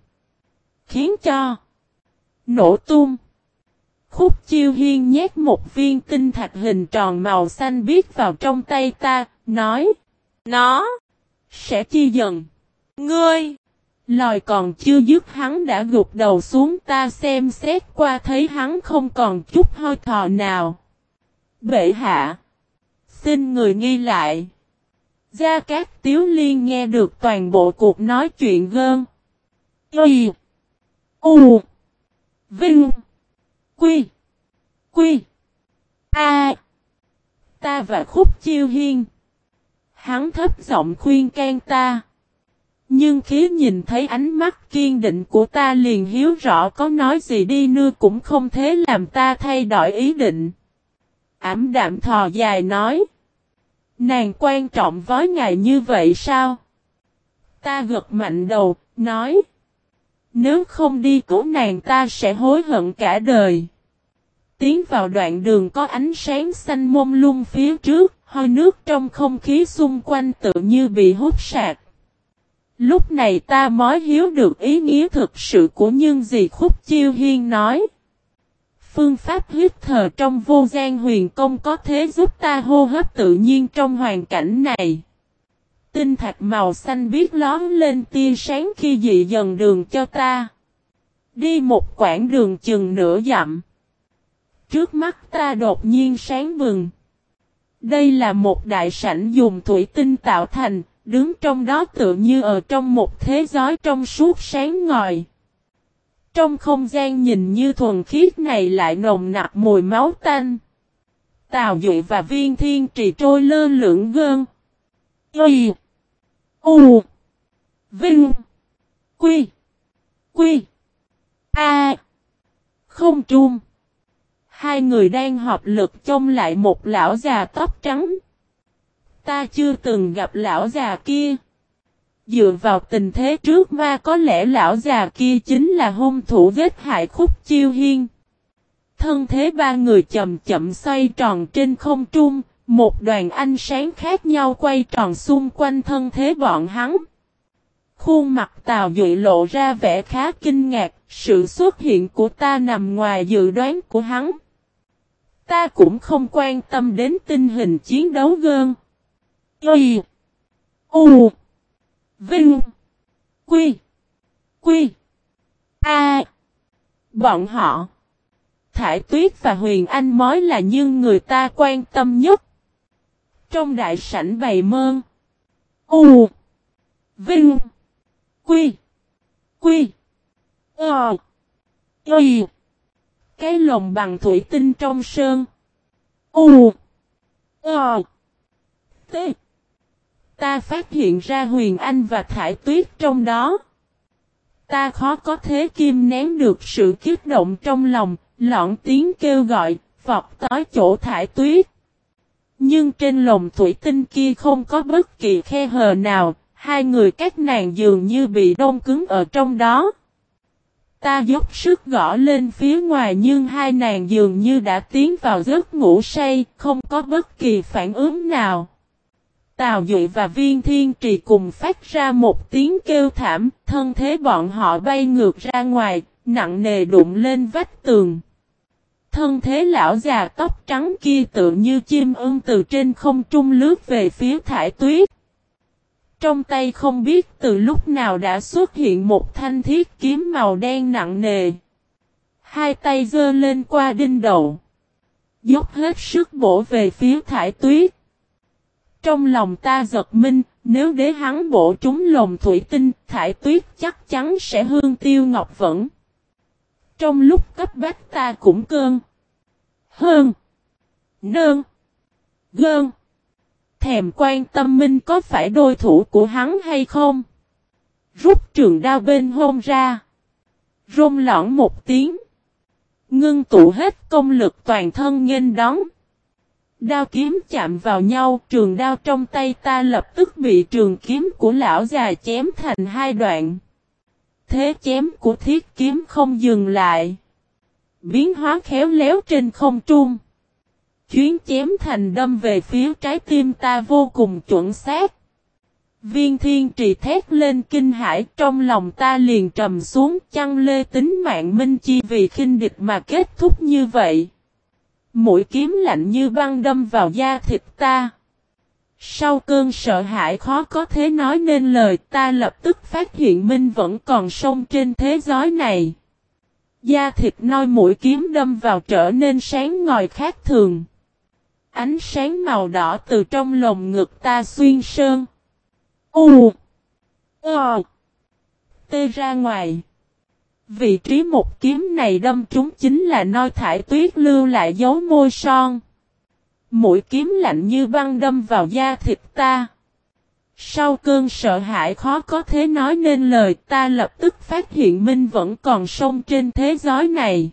Khiến cho. Nổ tung. Khúc chiêu hiên nhét một viên tinh thạch hình tròn màu xanh biếc vào trong tay ta, nói. Nó. Sẽ chi dần. Ngươi. Lòi còn chưa dứt hắn đã gục đầu xuống ta xem xét qua thấy hắn không còn chút hơi thò nào. Bệ hạ. Xin người nghi lại. Gia Cát Tiếu Liên nghe được toàn bộ cuộc nói chuyện gơn. Y. U. Vinh. Quy. Quy. A. Ta và Khúc Chiêu Hiên. Hắn thấp giọng khuyên can ta. Nhưng khi nhìn thấy ánh mắt kiên định của ta liền hiếu rõ có nói gì đi nữa cũng không thế làm ta thay đổi ý định. Ảm đạm thò dài nói. Nàng quan trọng với ngài như vậy sao? Ta gật mạnh đầu, nói. Nếu không đi cứu nàng ta sẽ hối hận cả đời. Tiến vào đoạn đường có ánh sáng xanh mông lung phía trước, hơi nước trong không khí xung quanh tự như bị hút sạc. Lúc này ta mới hiếu được ý nghĩa thực sự của những gì Khúc Chiêu Hiên nói. Phương pháp hít thở trong vô gian huyền công có thể giúp ta hô hấp tự nhiên trong hoàn cảnh này. Tinh thạch màu xanh biết lón lên tia sáng khi dị dần đường cho ta. Đi một quãng đường chừng nửa dặm. Trước mắt ta đột nhiên sáng bừng. Đây là một đại sảnh dùng thủy tinh tạo thành, đứng trong đó tựa như ở trong một thế giới trong suốt sáng ngời. Trong không gian nhìn như thuần khiết này lại nồng nặc mùi máu tanh. Tào Duệ và viên thiên trì trôi lơ lửng gơn. Y. U. Vinh. Quy. Quy. A. Không trung. Hai người đang hợp lực trông lại một lão già tóc trắng. Ta chưa từng gặp lão già kia. Dựa vào tình thế trước ma có lẽ lão già kia chính là hung thủ giết hại khúc chiêu hiên. Thân thế ba người chậm chậm xoay tròn trên không trung, một đoàn ánh sáng khác nhau quay tròn xung quanh thân thế bọn hắn. Khuôn mặt Tào Duệ lộ ra vẻ khá kinh ngạc, sự xuất hiện của ta nằm ngoài dự đoán của hắn. Ta cũng không quan tâm đến tình hình chiến đấu gơn. Y. U. Vinh. Quy. Quy. A. Bọn họ. Thải Tuyết và Huyền Anh mới là những người ta quan tâm nhất. Trong đại sảnh bày mơn. U. Vinh. Quy. Quy. Ờ. Y. Cái lồng bằng thủy tinh trong sơn. U. Ờ. T. Ta phát hiện ra Huyền Anh và Thải Tuyết trong đó. Ta khó có thế kim nén được sự kiếp động trong lòng, lọn tiếng kêu gọi, vọt tới chỗ Thải Tuyết. Nhưng trên lồng thủy tinh kia không có bất kỳ khe hờ nào, hai người các nàng dường như bị đông cứng ở trong đó. Ta dốc sức gõ lên phía ngoài nhưng hai nàng dường như đã tiến vào giấc ngủ say, không có bất kỳ phản ứng nào. Tào Duệ và Viên Thiên Trì cùng phát ra một tiếng kêu thảm, thân thế bọn họ bay ngược ra ngoài, nặng nề đụng lên vách tường. Thân thế lão già tóc trắng kia tự như chim ưng từ trên không trung lướt về phía thải tuyết. Trong tay không biết từ lúc nào đã xuất hiện một thanh thiết kiếm màu đen nặng nề. Hai tay giơ lên qua đinh đầu. Dốc hết sức bổ về phía thải tuyết. Trong lòng ta giật minh, nếu để hắn bổ trúng lồng thủy tinh, thải tuyết chắc chắn sẽ hương tiêu ngọc vẫn. Trong lúc cấp bách ta cũng cơn. Hơn. Nơn. Gơn. Thèm quan tâm minh có phải đôi thủ của hắn hay không? Rút trường đao bên hông ra. Rôm lõng một tiếng. Ngưng tụ hết công lực toàn thân nghênh đón. Đao kiếm chạm vào nhau, trường đao trong tay ta lập tức bị trường kiếm của lão già chém thành hai đoạn. Thế chém của thiết kiếm không dừng lại. Biến hóa khéo léo trên không trung. Chuyến chém thành đâm về phía trái tim ta vô cùng chuẩn xác. Viên thiên trì thét lên kinh hải trong lòng ta liền trầm xuống, chăng lê tính mạng minh chi vì khinh địch mà kết thúc như vậy. Mũi kiếm lạnh như băng đâm vào da thịt ta. Sau cơn sợ hãi khó có thể nói nên lời, ta lập tức phát hiện Minh vẫn còn sông trên thế giới này. Da thịt noi mũi kiếm đâm vào trở nên sáng ngòi khác thường. Ánh sáng màu đỏ từ trong lồng ngực ta xuyên sơn. U. Ờ. Tê ra ngoài. Vị trí một kiếm này đâm trúng chính là noi thải tuyết lưu lại dấu môi son. Mũi kiếm lạnh như băng đâm vào da thịt ta. Sau cơn sợ hãi khó có thể nói nên lời, ta lập tức phát hiện Minh vẫn còn sông trên thế giới này.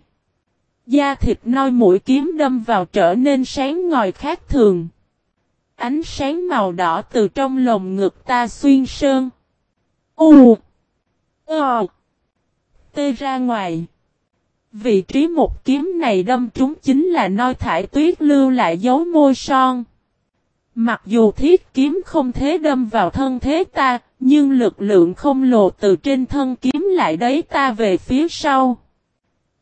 Da thịt noi mũi kiếm đâm vào trở nên sáng ngòi khác thường. Ánh sáng màu đỏ từ trong lồng ngực ta xuyên sơn. U. Ờ. Tê ra ngoài. Vị trí một kiếm này đâm trúng chính là noi thải tuyết lưu lại dấu môi son. Mặc dù thiết kiếm không thế đâm vào thân thế ta, nhưng lực lượng không lồ từ trên thân kiếm lại đấy ta về phía sau.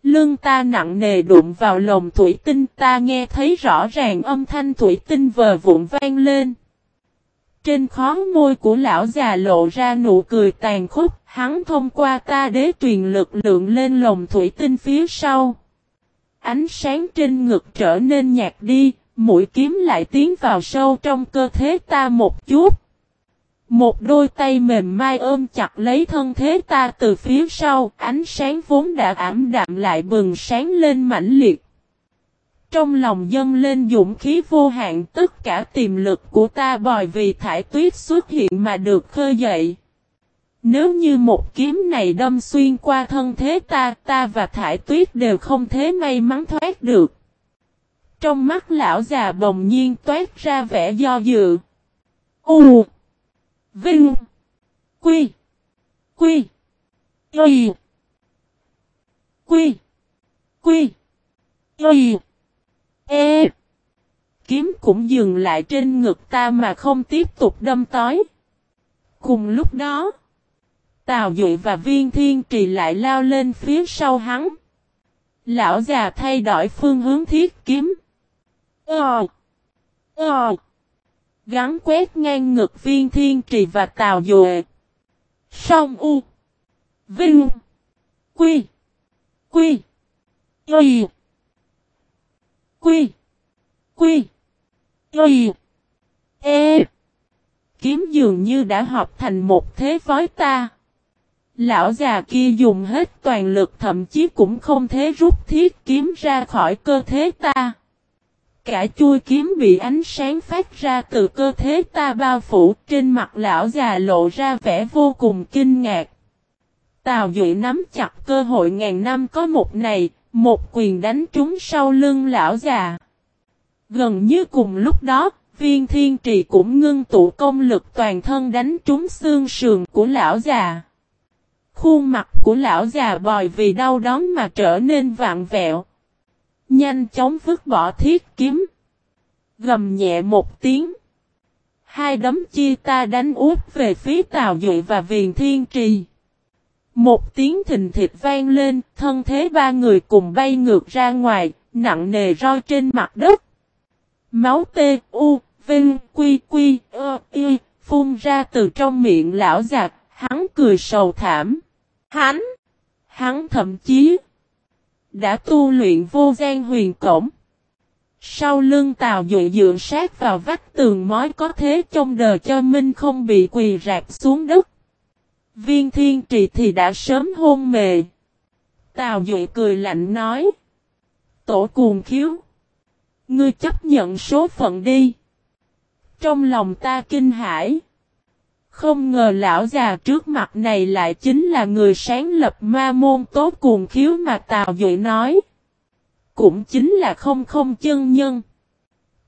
Lưng ta nặng nề đụng vào lồng thủy tinh ta nghe thấy rõ ràng âm thanh thủy tinh vờ vụn vang lên. Trên khó môi của lão già lộ ra nụ cười tàn khốc, hắn thông qua ta đế truyền lực lượng lên lồng thủy tinh phía sau. Ánh sáng trên ngực trở nên nhạt đi, mũi kiếm lại tiến vào sâu trong cơ thể ta một chút. Một đôi tay mềm mai ôm chặt lấy thân thế ta từ phía sau, ánh sáng vốn đã ảm đạm lại bừng sáng lên mãnh liệt. Trong lòng dâng lên dũng khí vô hạn tất cả tiềm lực của ta bòi vì thải tuyết xuất hiện mà được khơi dậy. Nếu như một kiếm này đâm xuyên qua thân thế ta, ta và thải tuyết đều không thế may mắn thoát được. Trong mắt lão già bồng nhiên toát ra vẻ do dự. U Vinh Quy Quy Y Quy Quy Y Ê! Kiếm cũng dừng lại trên ngực ta mà không tiếp tục đâm tối. Cùng lúc đó, Tào Dụy và Viên Thiên Trì lại lao lên phía sau hắn. Lão già thay đổi phương hướng thiết kiếm. Ờ. Ờ. Gắn quét ngang ngực viên thiên trì và tào Dụy. Song U. Vinh. Quy. Quy. Y. Quy. Quy. Y. E. Kiếm dường như đã hợp thành một thế vói ta. Lão già kia dùng hết toàn lực thậm chí cũng không thể rút thiết kiếm ra khỏi cơ thế ta. Cả chui kiếm bị ánh sáng phát ra từ cơ thế ta bao phủ trên mặt lão già lộ ra vẻ vô cùng kinh ngạc. Tào Duệ nắm chặt cơ hội ngàn năm có một này, một quyền đánh trúng sau lưng lão già. Gần như cùng lúc đó, viên thiên trì cũng ngưng tụ công lực toàn thân đánh trúng xương sườn của lão già. Khuôn mặt của lão già bòi vì đau đớn mà trở nên vạn vẹo. Nhanh chóng vứt bỏ thiết kiếm. Gầm nhẹ một tiếng. Hai đấm chia ta đánh úp về phía Tào Duệ và Viền Thiên Trì. Một tiếng thình thịt vang lên, thân thế ba người cùng bay ngược ra ngoài, nặng nề roi trên mặt đất. Máu tê, u, vinh, quy, quy, ơ, y, phun ra từ trong miệng lão giặc, hắn cười sầu thảm. Hắn, hắn thậm chí Đã tu luyện vô gian huyền cổng. Sau lưng Tào dựa dựa sát vào vách tường mói có thế trong đờ cho Minh không bị quỳ rạp xuống đất. Viên thiên trì thì đã sớm hôn mề. Tào Duệ cười lạnh nói. Tổ cuồng khiếu. Ngươi chấp nhận số phận đi. Trong lòng ta kinh hãi. Không ngờ lão già trước mặt này lại chính là người sáng lập ma môn tốt cuồng khiếu mà Tào Duệ nói. Cũng chính là không không chân nhân.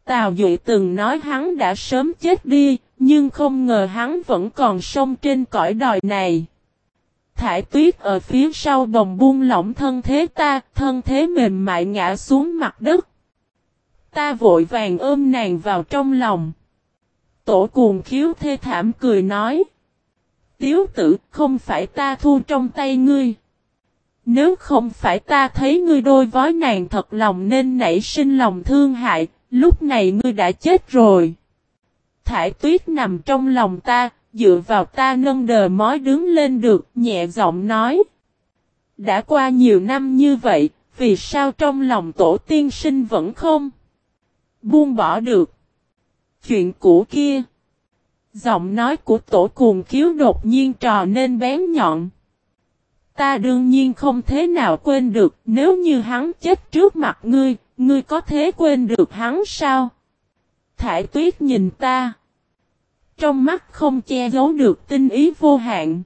Tào Duệ từng nói hắn đã sớm chết đi, nhưng không ngờ hắn vẫn còn sông trên cõi đòi này. Thải tuyết ở phía sau bồng buông lỏng thân thế ta, thân thế mềm mại ngã xuống mặt đất. Ta vội vàng ôm nàng vào trong lòng. Tổ cuồng khiếu thê thảm cười nói. Tiếu tử không phải ta thu trong tay ngươi. Nếu không phải ta thấy ngươi đôi vói nàng thật lòng nên nảy sinh lòng thương hại, lúc này ngươi đã chết rồi. Thải tuyết nằm trong lòng ta, dựa vào ta nâng đờ mói đứng lên được, nhẹ giọng nói. Đã qua nhiều năm như vậy, vì sao trong lòng tổ tiên sinh vẫn không buông bỏ được chuyện cũ kia? Giọng nói của tổ cuồng khiếu đột nhiên trò nên bén nhọn. Ta đương nhiên không thế nào quên được, nếu như hắn chết trước mặt ngươi, ngươi có thế quên được hắn sao? Thải tuyết nhìn ta. Trong mắt không che giấu được tinh ý vô hạn.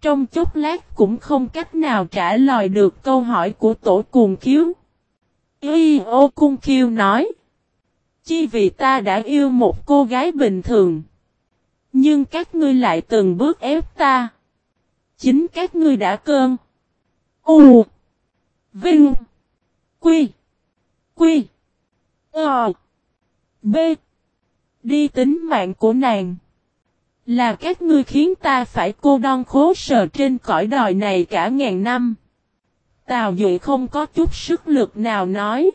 Trong chốc lát cũng không cách nào trả lời được câu hỏi của tổ cuồng khiếu. Y ô cung khiêu nói. Chi vì ta đã yêu một cô gái bình thường. Nhưng các ngươi lại từng bước ép ta. Chính các ngươi đã cơn. U. Vinh. Quy. Quy. Ờ. B. Đi tính mạng của nàng. Là các ngươi khiến ta phải cô đon khố sở trên cõi đòi này cả ngàn năm. Tào Duệ không có chút sức lực nào nói.